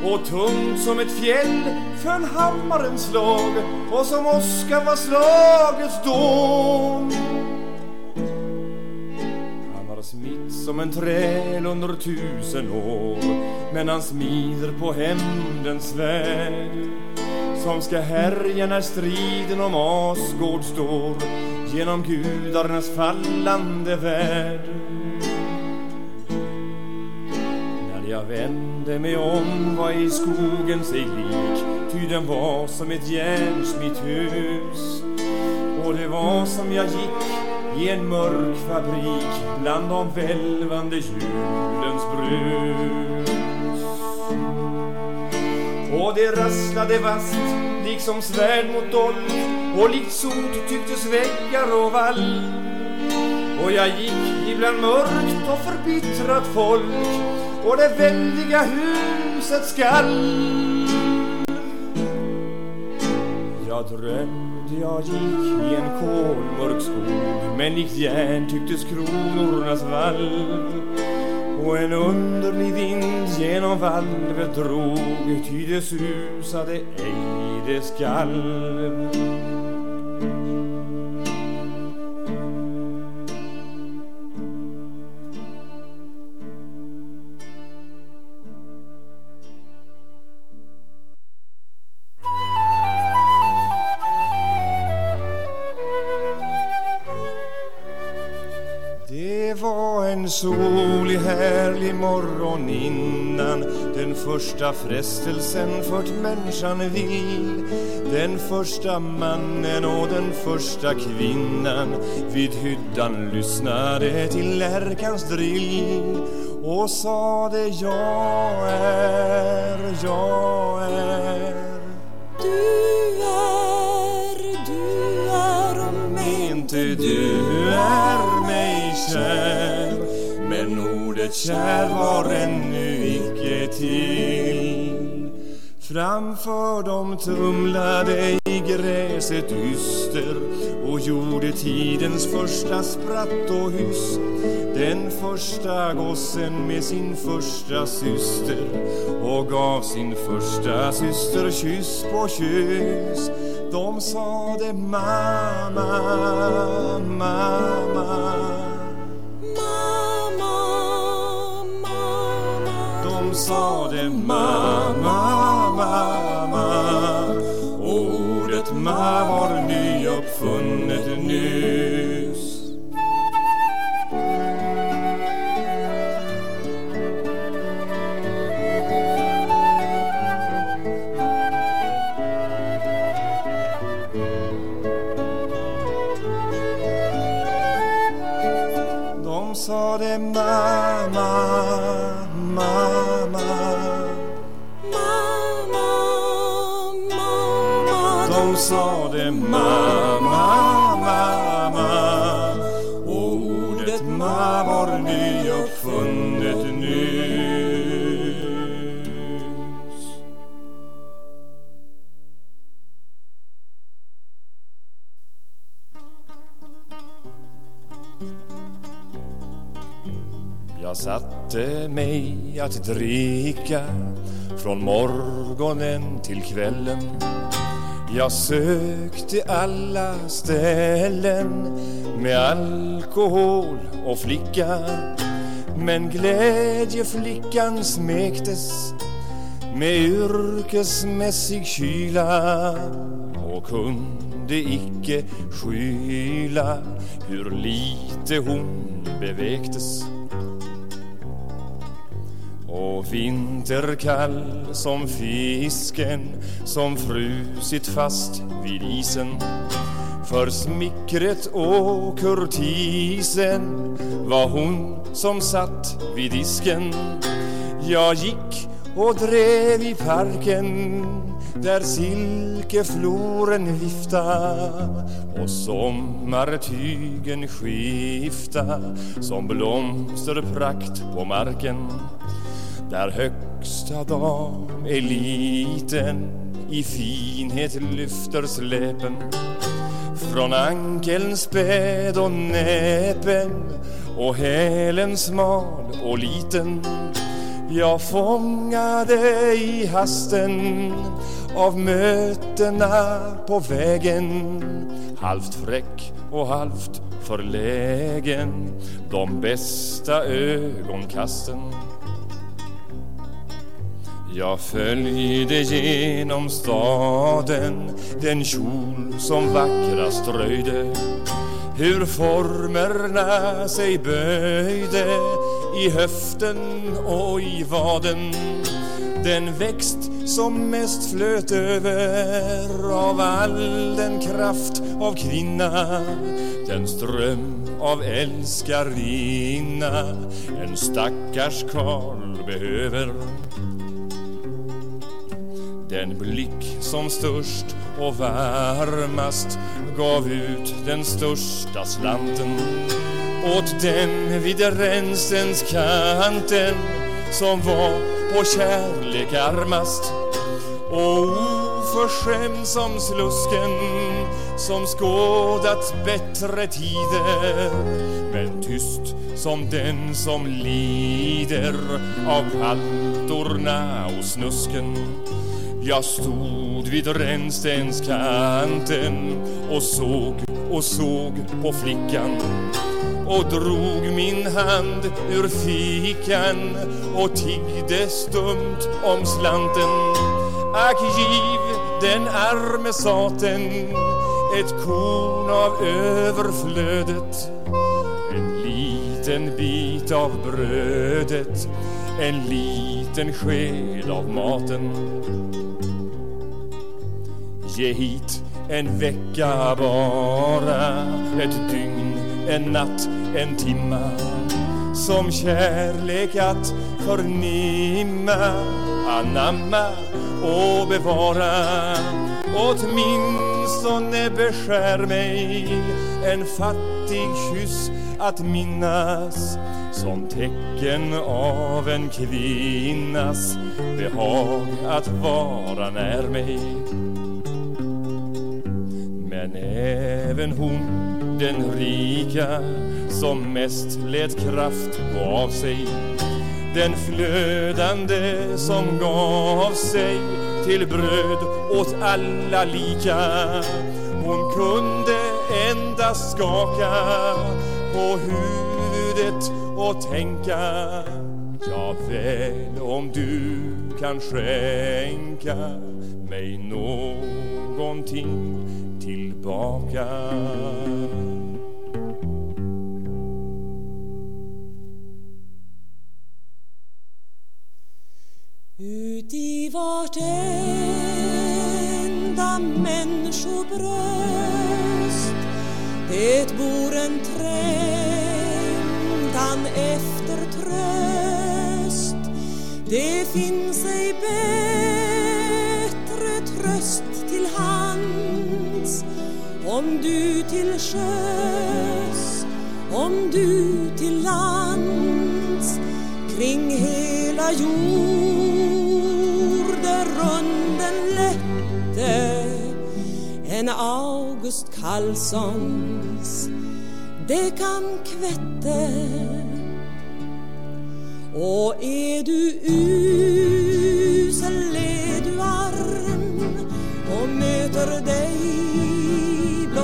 [SPEAKER 1] Och tungt som ett fjäll föll hammarens slag och som åskan var slagets dån. Han smitt som en träl under tusen år men han smider på hämndens svärd som ska härja när striden om Asgård står genom gudarnas fallande värld. När jag vände mig om var i skogen sig lik, ty den var som ett järnsmitt hus. Och det var som jag gick i en mörk fabrik bland de välvande hjulens brus. Och det rasslade vasst liksom svärd mot dolk och likt sot tycktes väggar och vall. Och jag gick ibland mörkt och förbittrat folk och det väldiga huset skall. Jag drömde jag gick i en kolmörk skog. Men likt järn tycktes kronornas valv och en underlig vind genom valvet drog. Ty det susade ej det skalv en solig härlig morgon innan den första frestelsen fört människan vill. Den första mannen och den första kvinnan vid hyddan lyssnade till lärkans drill och sade jag är, jag är
[SPEAKER 7] Du är, du är om mig
[SPEAKER 1] inte du är mig kär kär var ännu icke till. Framför dem tumlade i gräset yster och gjorde tidens första spratt och hyss Den första gossen med sin första syster och gav sin första syster kyss på kyss. De sade mamma, mamma
[SPEAKER 7] Mamma, mamma
[SPEAKER 1] De sade mamma, mamma Och ordet ma var nyuppfunnet nyss De sade mamma, mamma
[SPEAKER 7] sa
[SPEAKER 1] De sade mamma, mamma Och ordet ma var nyuppfunnet nyss Jag satte mig att dricka från morgonen till kvällen jag sökte alla ställen med alkohol och flicka. Men glädjeflickan smektes med yrkesmässig kyla och kunde icke skyla hur lite hon bevektes och vinterkall som fisken som frusit fast vid isen. För smickret och kurtisen var hon som satt vid disken. Jag gick och drev i parken där silkefloren vifta och sommartygen skifta som blomsterprakt på marken där högsta dam eliten i finhet lyfter släpen. Från ankeln späd och näpen och hälen smal och liten. Jag fångade i hasten av mötena på vägen. Halvt fräck och halvt förlägen de bästa ögonkasten. Jag följde genom staden den kjol som vackrast röjde. Hur formerna sig böjde i höften och i vaden. Den växt som mest flöt över av all den kraft av kvinna. Den ström av älskarinna en stackars karl behöver den blick som störst och varmast gav ut den största slanten. Åt den vid rensens kanten som var på kärlek armast. Och oförskämd som slusken som skådat bättre tider. Men tyst som den som lider av paltorna och snusken jag stod vid rännstenskanten och såg och såg på flickan och drog min hand ur fickan och tiggde stumt om slanten. Ack, giv den arme saten ett korn av överflödet en liten bit av brödet en liten sked av maten Ge hit en vecka bara. Ett dygn, en natt, en timma. Som kärlek att förnimma Anamma och bevara. Åtminstone beskär mig En fattig kyss att minnas. Som tecken av en kvinnas behag att vara när mig men även hon, den rika som mest lät kraft gå av sig. Den flödande som gav sig till bröd åt alla lika. Hon kunde endast skaka på huvudet och tänka Ja väl om du kan skänka mig någonting tillbaka.
[SPEAKER 7] Ut i vartenda människobröst det bor en trängtan efter tröst det finns ej om du till sjöss, om du till lands kring hela jorden lätte en August Karlssons det kan kvätte. Och är du ut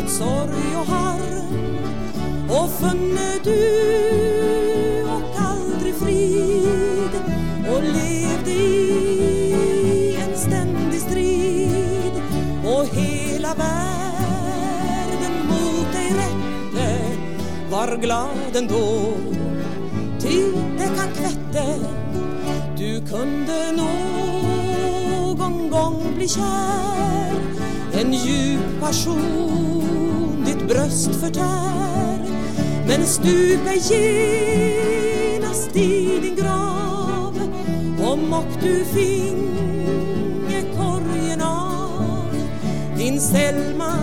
[SPEAKER 7] sorg och harm. Och funne du och aldrig frid. Och levde i en ständig strid. Och hela världen mot dig rätte. Var glad ändå. Ty det kan kvätte du kunde någon gång bli kär en djup passion ditt bröst förtär. Men stup ej genast i din grav. Om och du finge korgen av din Selma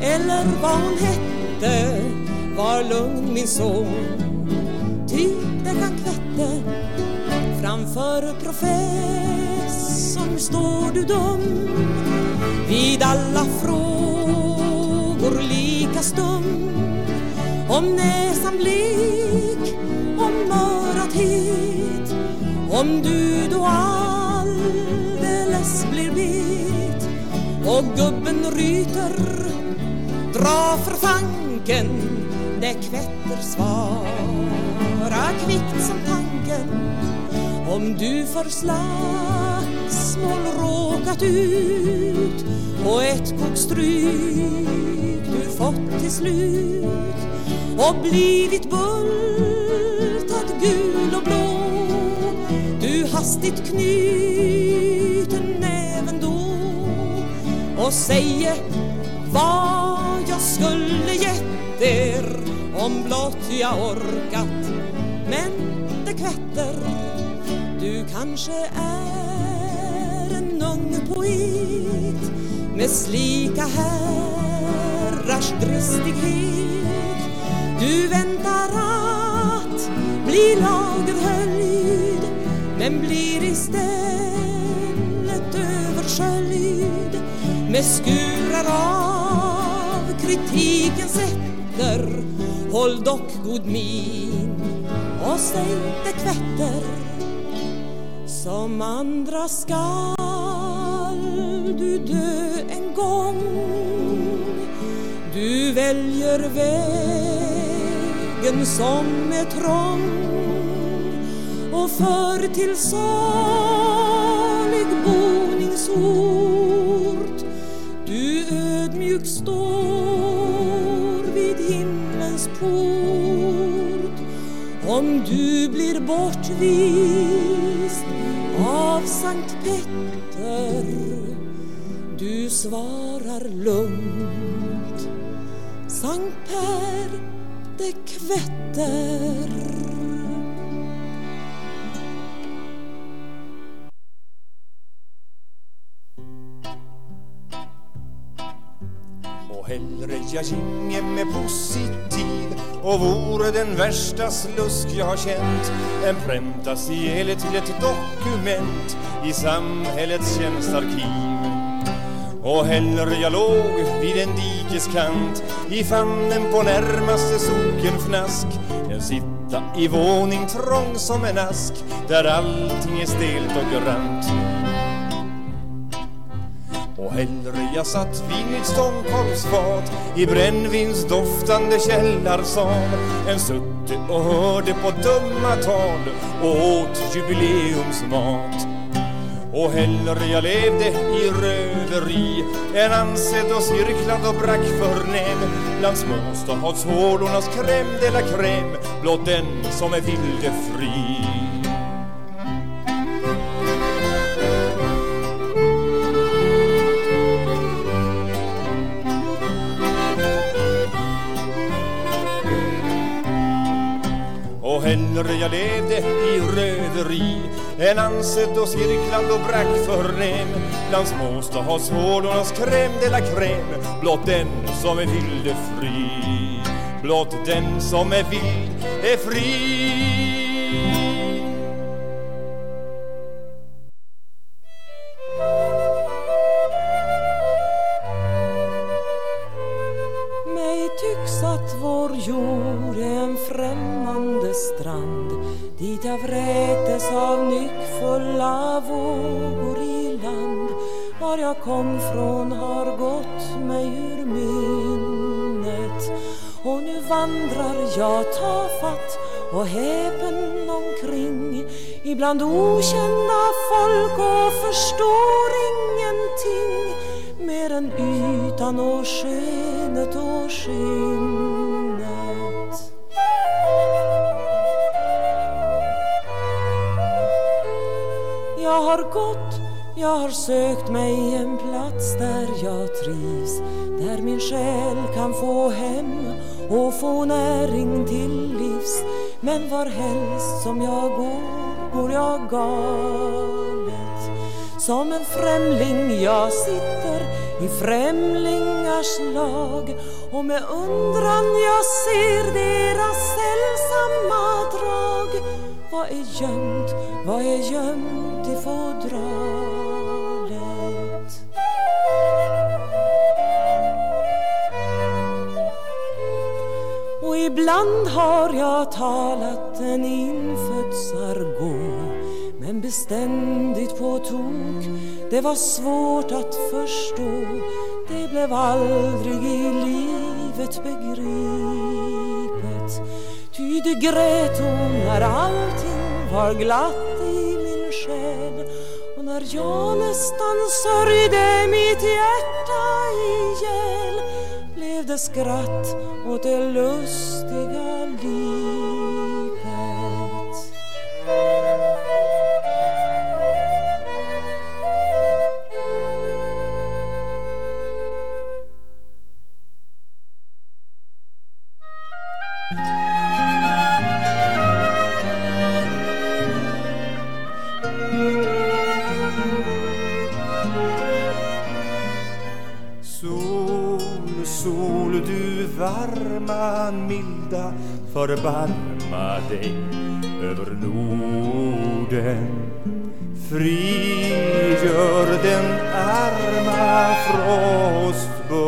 [SPEAKER 7] eller vad hon hette. Var lugn min son. Ty det kan kvätte framför professorn. Står du dum? Vid alla frågor lika stum. Om näsan blek, om örat het om du då alldeles blir bet och gubben ryter dra för fanken. Det kvätter svara kvickt som tanken. Om du för slagsmål råkat ut och ett kokstryk. Du fått till slut och blivit bultad gul och blå. Du hastigt knyter näven då och säger vad jag skulle gett er om blott jag orkat. Men det kvätter. Du kanske är poet med slika herrars dristighet. Du väntar att bli lagerhöljd men blir istället översköljd med skurar av kritikens ätter Håll dock god min och säg det kvätter som andra ska du dö en gång. Du väljer vägen som är trång och för till salig boningsort. Du ödmjuk står vid himlens port. Om du blir bortvist av Sankt Petter du svarar lugnt. Sankt Per det kvätter.
[SPEAKER 1] Hellre jag ginge med positiv. Och vore den värsta slusk jag har känt. Än präntas ihjäl till ett dokument. I samhällets tjänstarkiv. Och hellre jag låg vid en dikeskant i famnen på närmaste sockenfnask än sitta i våning trång som en ask där allting är stelt och grant. Och hellre jag satt vid mitt ståndkorvsfat i brännvinsdoftande källarsal än suttit och hörde på dumma tal och åt jubileumsmat. Och hellre jag levde i röveri än ansedd och cirklad och brackförnäm bland småstadshålornas crème de la crème blott den som är vilde fri. hellre jag levde i röveri en ansedd och cirklad och brackförnäm bland småstadshålornas crème de la crème blott den som är vild är fri. Blott den som är vild är fri.
[SPEAKER 7] Ibland okända folk och förstår ingenting. Mer än ytan och skenet och skinnet. Jag har gått jag har sökt mig en plats där jag trivs. Där min själ kan få hem och få näring till livs. Men var helst som jag går, går jag galet. Som en främling jag sitter i främlingars lag. Och med undran jag ser deras sällsamma drag. Vad är gömt, vad är gömt i fodralet? Och Ibland har jag talat en infödd men ständigt på tok. Det var svårt att förstå. Det blev aldrig i livet begripet. Ty det grät hon när allting var glatt i min själ. Och när jag nästan sörjde mitt hjärta ihjäl blev det skratt åt det lustiga livet.
[SPEAKER 1] Förbarma dig över Norden. Frigör den arma frostbundna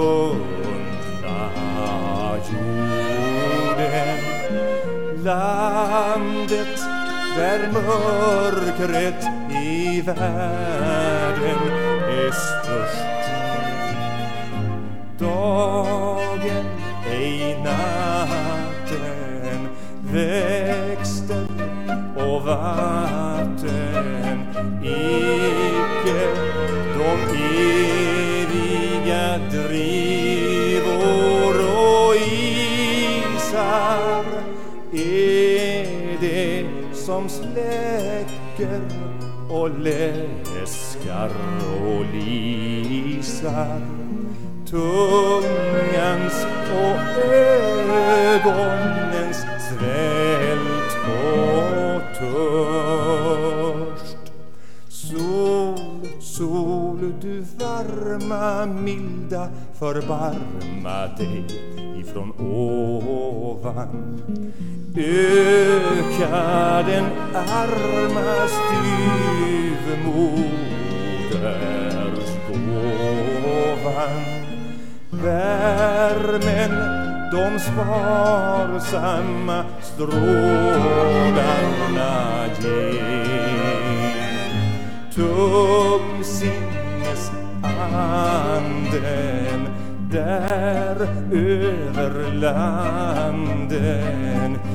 [SPEAKER 1] jorden. Landet där mörkret i världen är störst. Dag växter och vatten. Icke de eviga drivor och isar är det som släcker och läskar och lisar tungans och ögon. Varma, milda, förbarma dig ifrån ovan. Öka den arma styvmoders gåvan värmen de sparsamma strålarna ger. Tungsinnesanden där över landen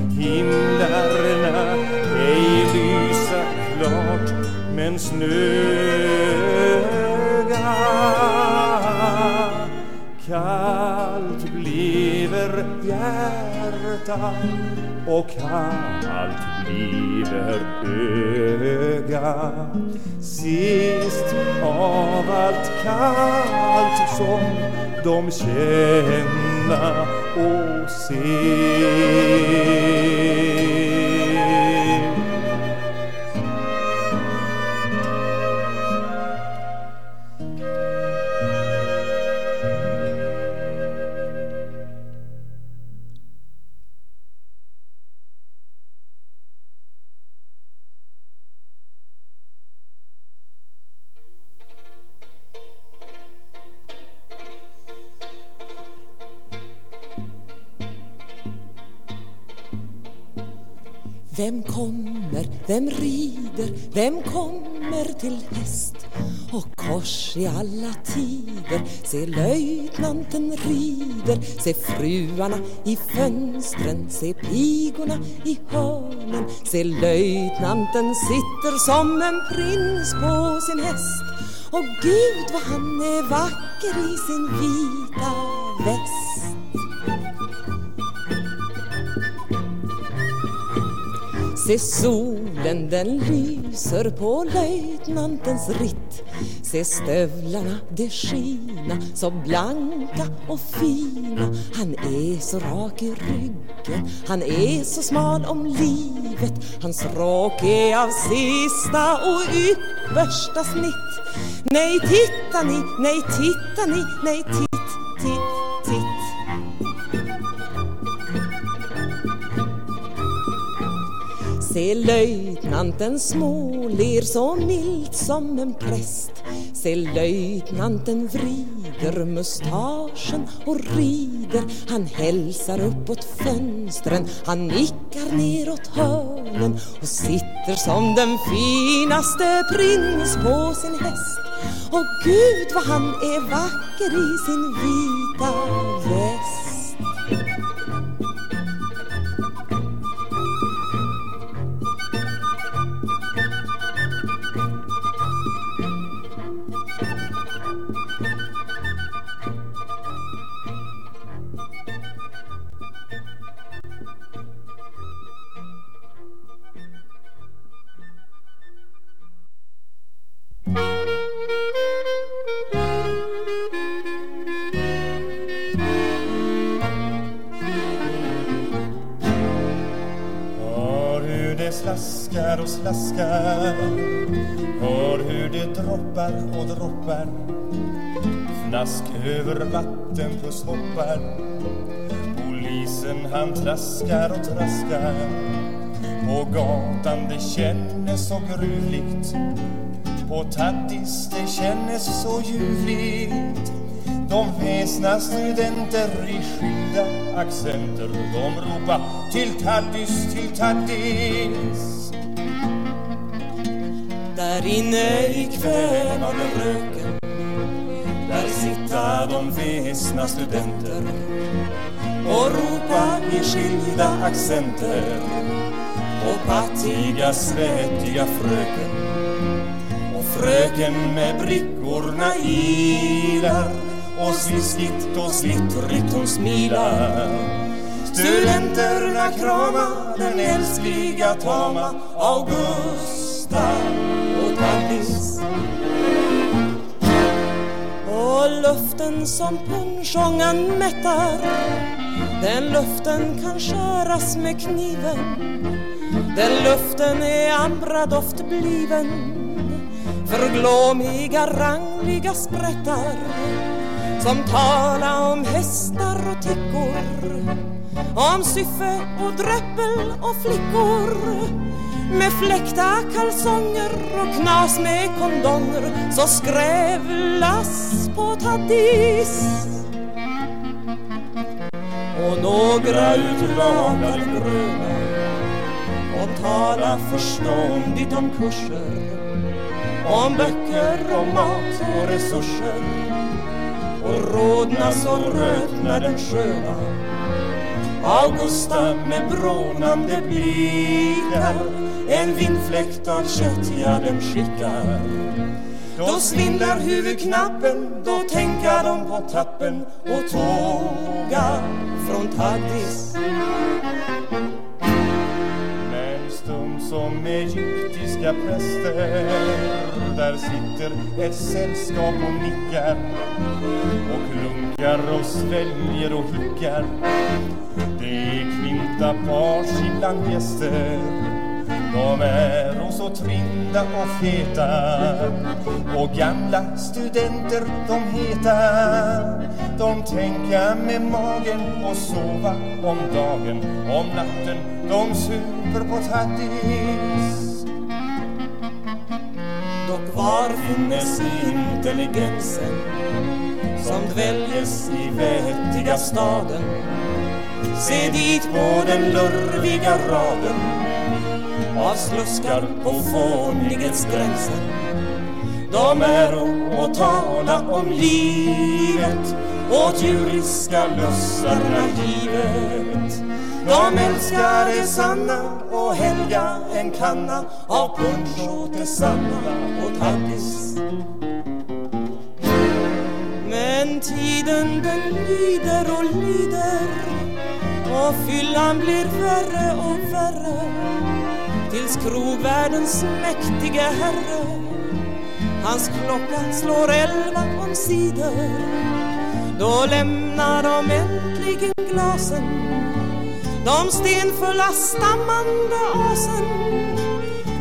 [SPEAKER 1] himlarna ej lysa klart men snöga Kallt bliver hjärtat och kallt bliver öga. Sist av allt kallt som de känna och se.
[SPEAKER 7] Vem rider, vem kommer till häst? Och kors i alla tider, se löjtnanten rider, se fruarna i fönstren, se pigorna i hörnen, se löjtnanten sitter som en prins på sin häst. Och Gud vad han är vacker i sin vita väst. Se solen den lyser på löjtnantens ritt. Se stövlarna de skina så blanka och fina. Han är så rak i ryggen Han är så smal om livet. Hans rock är av sista och yppersta snitt. Nej, titta ni, nej, titta ni, nej, titt, titt, titt. Se löjtnanten småler så milt som en präst. Se löjtnanten vrider mustaschen och rider. Han hälsar uppåt fönstren Han nickar neråt hörnen och sitter som den finaste prins på sin häst. Och Gud vad han är vacker i sin vita väst.
[SPEAKER 1] Slaskar och slaskar. Hör hur det droppar och droppar. Fnask över vattenpuss hoppar Polisen han traskar och traskar. På gatan det kännes så gruvligt. På Tattis det kännes så ljuvligt. De väsna studenter i skilda accenter. De ropa till Taddis, till Taddis
[SPEAKER 7] där inne i kvävande röken
[SPEAKER 1] Där sitta de väsna studenter
[SPEAKER 7] och ropa
[SPEAKER 1] i skilda accenter. Och pattiga, svettiga fröken. Och fröken med brickorna ilar och sliskigt och slittrigt hon smilar. Studenterna krama den älskliga tama August. Augusta och
[SPEAKER 7] Och luften som punschångan mättar Den luften kan skäras med kniven. Den luften är ambradoft bliven för glåmiga, rangliga sprättar som tala om hästar och tickor om syffe och dräppel och flickor med fläkta kalsonger och knas med kondonger så skrävlas på taddis. Och några utlagade gröna och tala förståndigt om kurser om böcker och mat och resurser. Och rodna så rötnar den sköna. Augusta med brånande blickar en vindfläkt av kött, ja den skickar Då svindlar huvudknappen, då tänker de på tappen och tåga från Taddis Men stum som egyptiska präster där sitter ett sällskap och nickar och klunkar och sväljer och hickar. Det är kvinta pars ibland gäster de är så trinda och feta? Och gamla studenter de heta? De tänka med magen och sova om dagen. Om natten de super på Dock var finnes intelligensen som dväljes i vettiga staden. Se dit på den lurviga raden av sluskar på fånighetsgränsen De är att tala om livet åt djuriska lussarna givet. De älskar det sanna och helga en kanna av punsch åt det sanna och taggis. Men tiden den lider och lider och fyllan blir värre och värre tills krogvärdens mäktige herre. Hans klocka slår elva omsider. Då lämnar de äntligen glasen. De stenfulla stammande asen.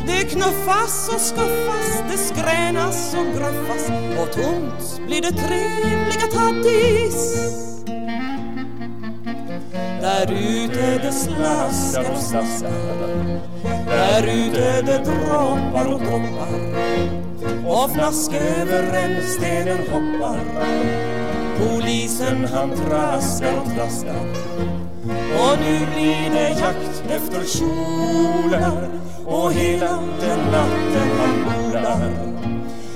[SPEAKER 7] Det knuffas och skuffas, det skränas och gruffas. Och tomt blir det trevliga taddis där ute det slaskar och slaskar Där ute det droppar och droppar. Och fnask över rännstenen hoppar. Polisen han traskar och traskar. Och nu blir det jakt efter kjolar. Och hela den natten han bolar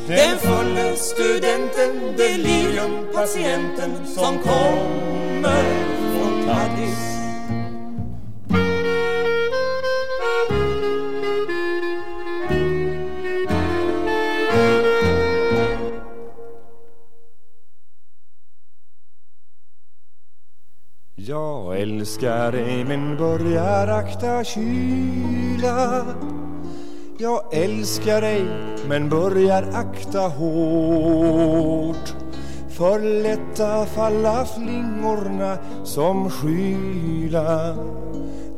[SPEAKER 7] Den fulle studenten, deliriumpatienten som kommer från
[SPEAKER 1] Jag älskar dig men börjar akta kyla. Jag älskar dig men börjar akta hårt. För lätta falla flingorna som skyla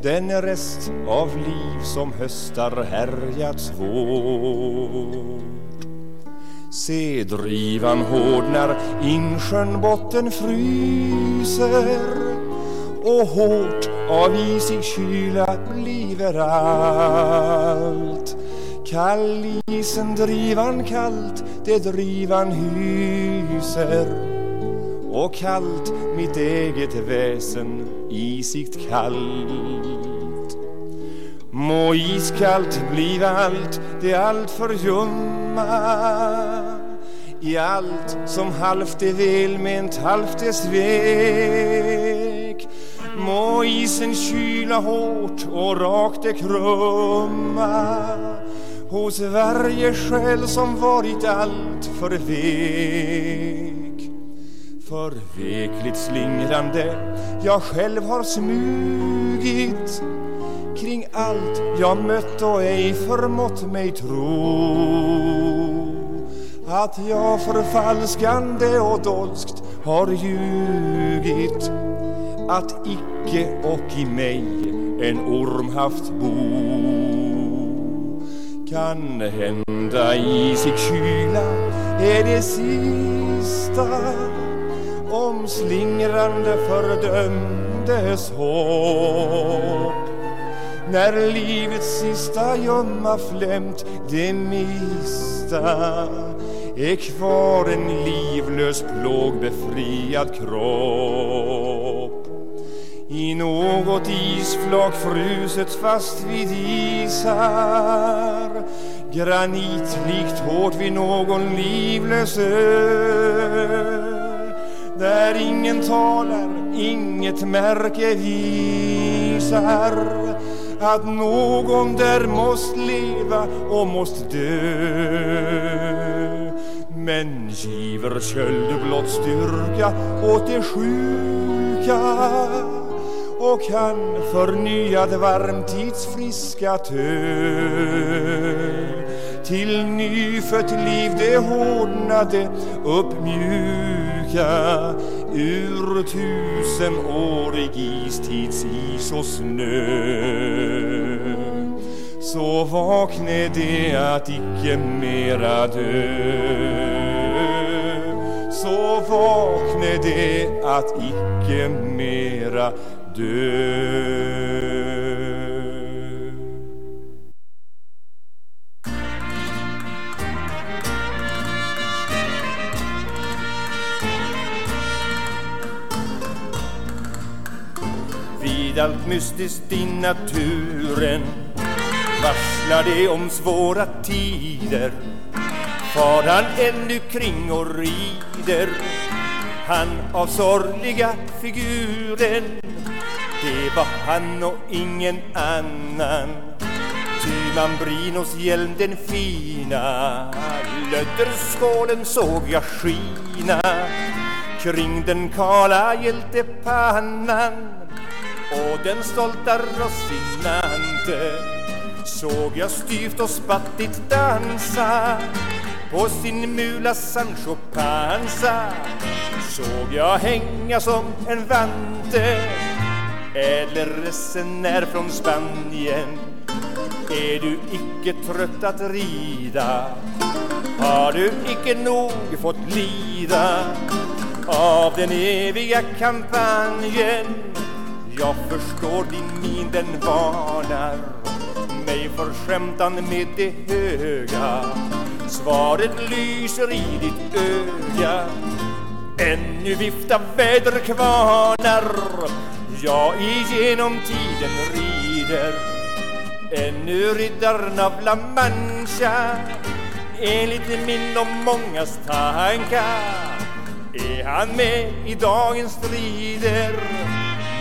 [SPEAKER 1] den rest av liv som höstar härjat svårt. Se drivan hårdnar, insjön botten fryser och hårt av isig kyla bliver allt. Kall isen drivan kallt, det drivan hyser och kallt mitt eget väsen isigt kallt. Må iskallt bliva allt, det allt för ljumma i allt som halvt är välment, halvt är svek. Må isen kyla hårt och rakt det krumma hos varje själ som varit allt för vek. Förvekligt slingrande jag själv har smugit kring allt jag mött och ej förmått mig tro att jag förfalskande och dolskt har ljugit att icke och i mig en orm haft bo kan hända i sig kyla. Är det sista omslingrande fördömdes hopp när livets sista ljumma flämt det mista är kvar en livlös plågbefriad kropp i något isflak fruset fast vid isar. Granitlikt hårt vid någon livlös ö. Där ingen talar, inget märke visar. Att någon där måste leva och måste dö. Men giver köld blott styrka åt de sjuka och kan förnyad varmtidsfriska tön. Till nyfött liv det hårdnade uppmjuka ur tusenårig istids is och snö så vakne det att icke mera dö. Så vakne det att icke mera dö vid allt mystiskt i naturen varslar det om svåra tider. Far han ännu kring och rider han av sorgliga figuren det var han och ingen annan. Ty Mambrinos hjälm den fina. Lödderskålen såg jag skina. Kring den kala hjältepannan Och den stolta Rosinante Såg jag styvt och spattigt dansa. På sin mula Sancho Panza Såg jag hänga som en vante eller resenär från Spanien. Är du icke trött att rida? Har du icke nog fått lida Av den eviga kampanjen? Jag förstår din min den varnar Mig för skämtan med det höga. Svaret lyser i ditt öga. Ännu viftar väderkvarnar jag igenom tiden rider Ännu riddaren av La Mancha Enligt min och mångas tankar Är han med i dagens strider.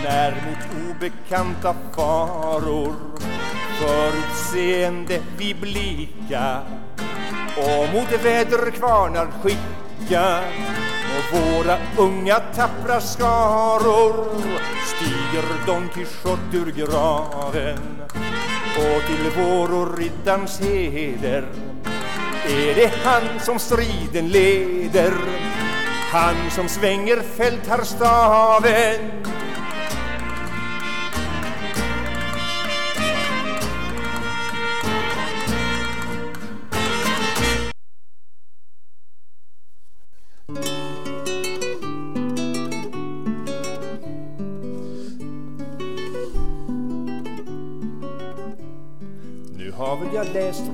[SPEAKER 1] När mot obekanta faror Förutseende vi blicka Och mot väderkvarnar skicka och våra unga tappra skaror stiger Don Quijote ur graven. Och till vår och riddarns heder är det han som striden leder. Han som svänger fältharstaven.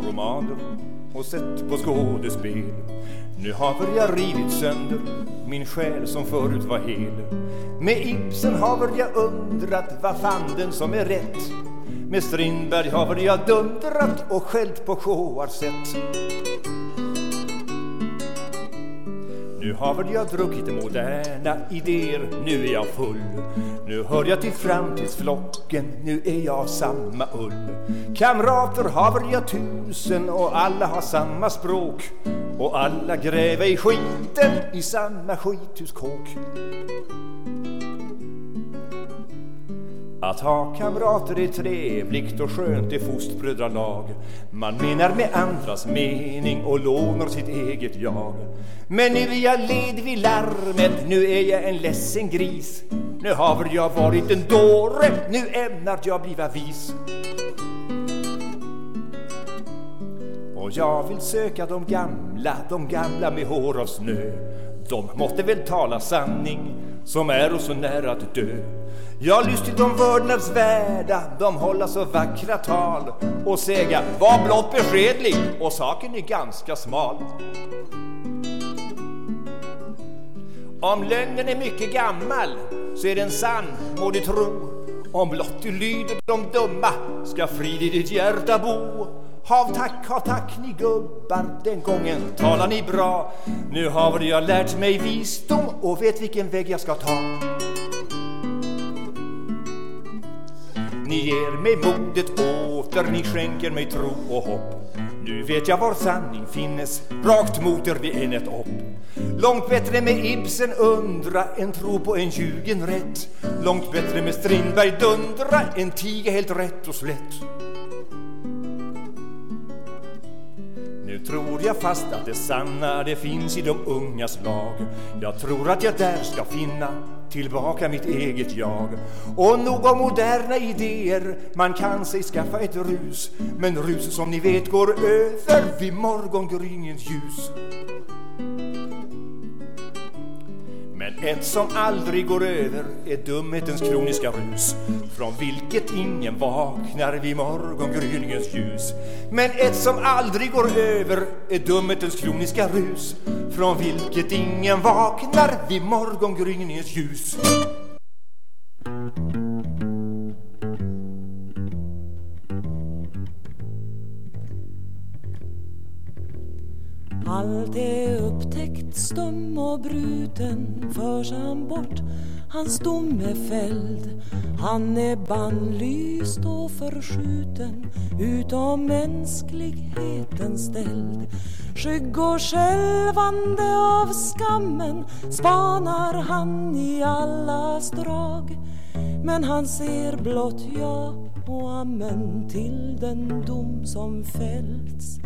[SPEAKER 1] Romaner och sett på skådespel. Nu har jag rivit sönder min själ som förut var hel. Med Ibsen har jag undrat vad fan den som är rätt. Med Strindberg har jag dundrat och skällt på showar sett. Nu har väl jag druckit moderna idéer, nu är jag full. Nu hör jag till framtidsflocken, nu är jag samma ull. Kamrater har väl jag tusen och alla har samma språk. Och alla gräver i skiten i samma skithuskåk. Att ha kamrater är trevligt och skönt i fostbrödralag. Man menar med andras mening och lånar sitt eget jag. Men nu är jag led vid larmet, nu är jag en ledsen gris. Nu har väl jag varit en dåre, nu ämnar jag bliva vis. Och jag vill söka de gamla, de gamla med hår av snö. De måtte väl tala sanning, som är så nära att dö. Jag lyss till de vördnadsvärda, de hålla så vackra tal och säga var blott beskedlig och saken är ganska smal. Om lögnen är mycket gammal så är den sann, må du tro. Om blott du lyder de dumma ska frid i ditt hjärta bo. Hav tack, hav tack ni gubbar, den gången talar ni bra. Nu har jag lärt mig visdom och vet vilken väg jag ska ta. Ni ger mig modet åter, ni skänker mig tro och hopp. Nu vet jag var sanning finnes, rakt mot er vid enet upp. Långt bättre med Ibsen undra än tro på en ljugen rätt. Långt bättre med Strindberg dundra än tiga helt rätt och slätt. Tror jag fast att det sanna det finns i de ungas lag. Jag tror att jag där ska finna tillbaka mitt eget jag. Och nog om moderna idéer, man kan sig skaffa ett rus. Men rus som ni vet går över vid morgongryningens ljus. Ett som aldrig går över är dumhetens kroniska rus från vilket ingen vaknar vid morgongryningens ljus. Men ett som aldrig går över är dumhetens kroniska rus från vilket ingen vaknar vid morgongryningens ljus.
[SPEAKER 7] Helt stum och bruten förs han bort. Hans dom är fälld. Han är bannlyst och förskjuten utom mänskligheten ställd. Skygg och skälvande av skammen spanar han i allas drag men han ser blott ja och amen till den dom som fällts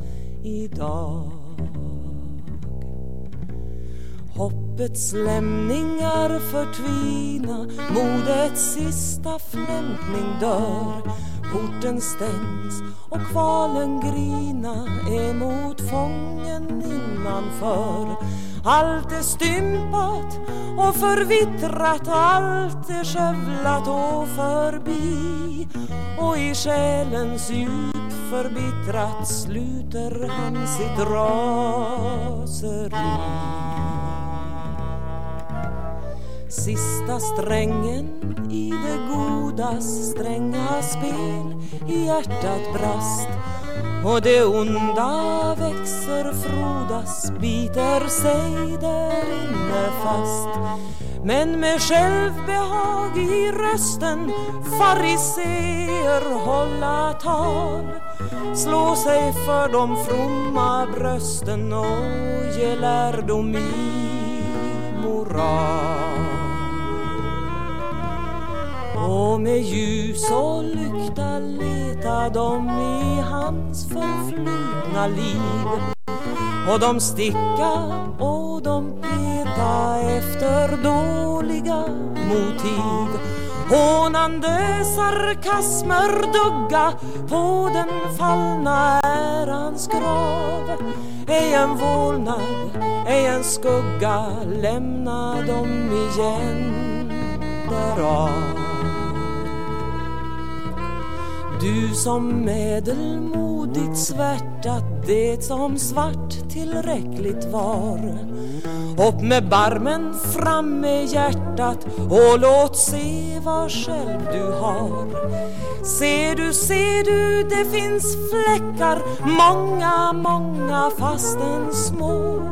[SPEAKER 7] idag. Hoppets lämningar förtvina, modets sista flämtning dör. Porten stängs och kvalen grina emot fången innanför. Allt är stympat och förvittrat, allt är skövlat och förbi. Och i själens djup förbittrat sluter han sitt raseri. Sista strängen i det godas stränga spel i hjärtat brast. Och det onda växer, frodas, biter sig där inne fast. Men med självbehag i rösten fariser hålla tal. Slå sig för de fromma brösten och ge lärdom i moral och med ljus och lykta leta de i hans förflutna liv. Och de sticka och de peta efter dåliga motiv. Hånande sarkasmer dugga på den fallna ärans grav. Ej en vålnad, ej en skugga lämna dem igen därav. Du som medelmodigt svärtat det som svart tillräckligt var upp med barmen, fram med hjärtat och låt se vad själv du har. Ser du, ser du, det finns fläckar, många, många fastän små.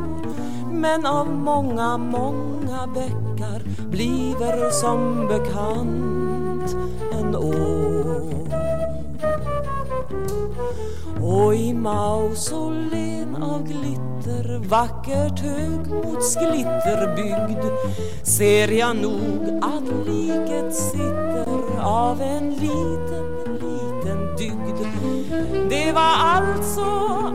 [SPEAKER 7] Men av många, många bäckar bliver som bekant en å. Och i mausolen av glitter vackert hög mot sglitter byggd ser jag nog att liket sitter av en liten, liten dygd. Det var alltså,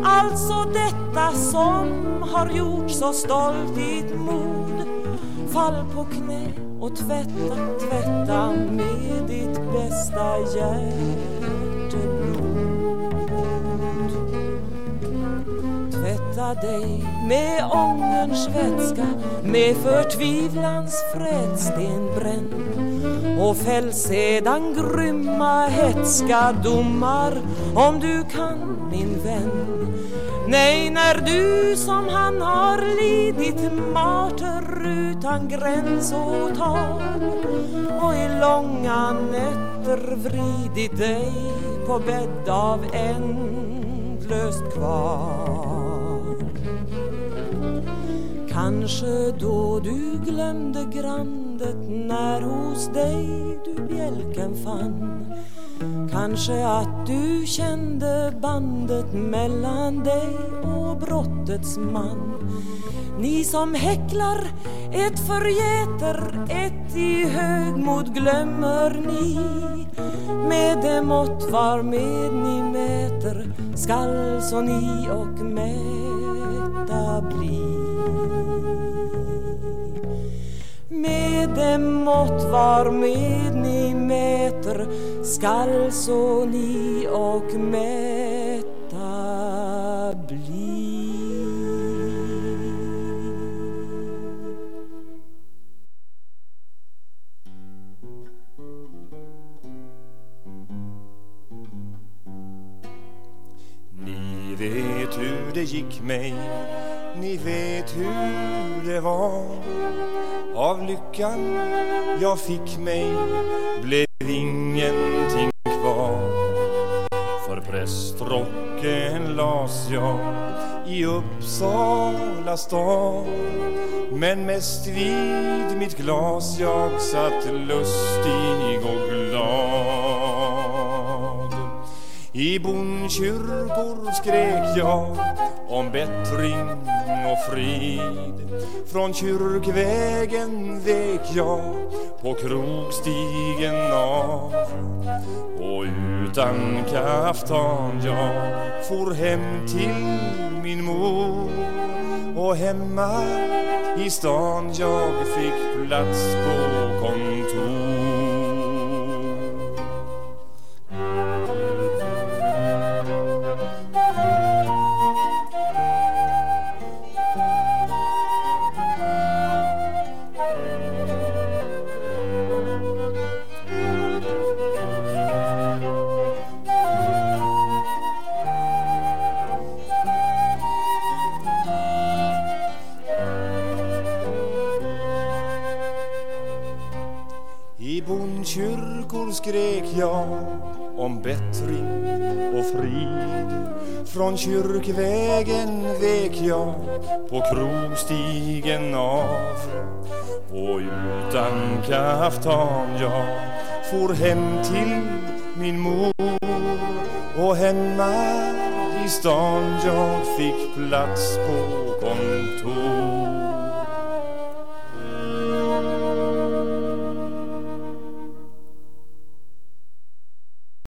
[SPEAKER 7] alltså detta som har gjort så stolt ditt mod. Fall på knä och tvätta, tvätta med ditt bästa hjärta. Tvätta dig med ångerns vätska med förtvivlans frätsten och fäll sedan grymma hetska domar om du kan min vän Nej, när du som han har lidit marter utan gräns och tal och i långa nätter vridit dig på bädd av ändlöst kval. Kanske då du glömde grandet när hos dig du bjälken fann. Kanske att du kände bandet mellan dig och brottets man. Ni som häcklar ett förgäter, ett i högmod glömmer ni. Med det mått varmed ni mäter skall så ni och mäta bli med det mått varmed ni mäter skall så ni och mäta bli.
[SPEAKER 1] Ni vet hur det gick mig, ni vet hur det var. Av lyckan jag fick mig blev ingenting kvar. För prästrocken las jag i Uppsala stad. Men mest vid mitt glas jag satt lustig och glad. I bondkyrkor skrek jag om bättring och frid. Från kyrkvägen vek jag på krogstigen av. Och utan kaftan jag for hem till min mor. Och hemma i stan jag fick plats på kontor. Skrek jag om bättring och frid. Från kyrkvägen vek jag på krogstigen av. Och utan kaftan jag for hem till min mor. Och hemma i stan jag fick plats på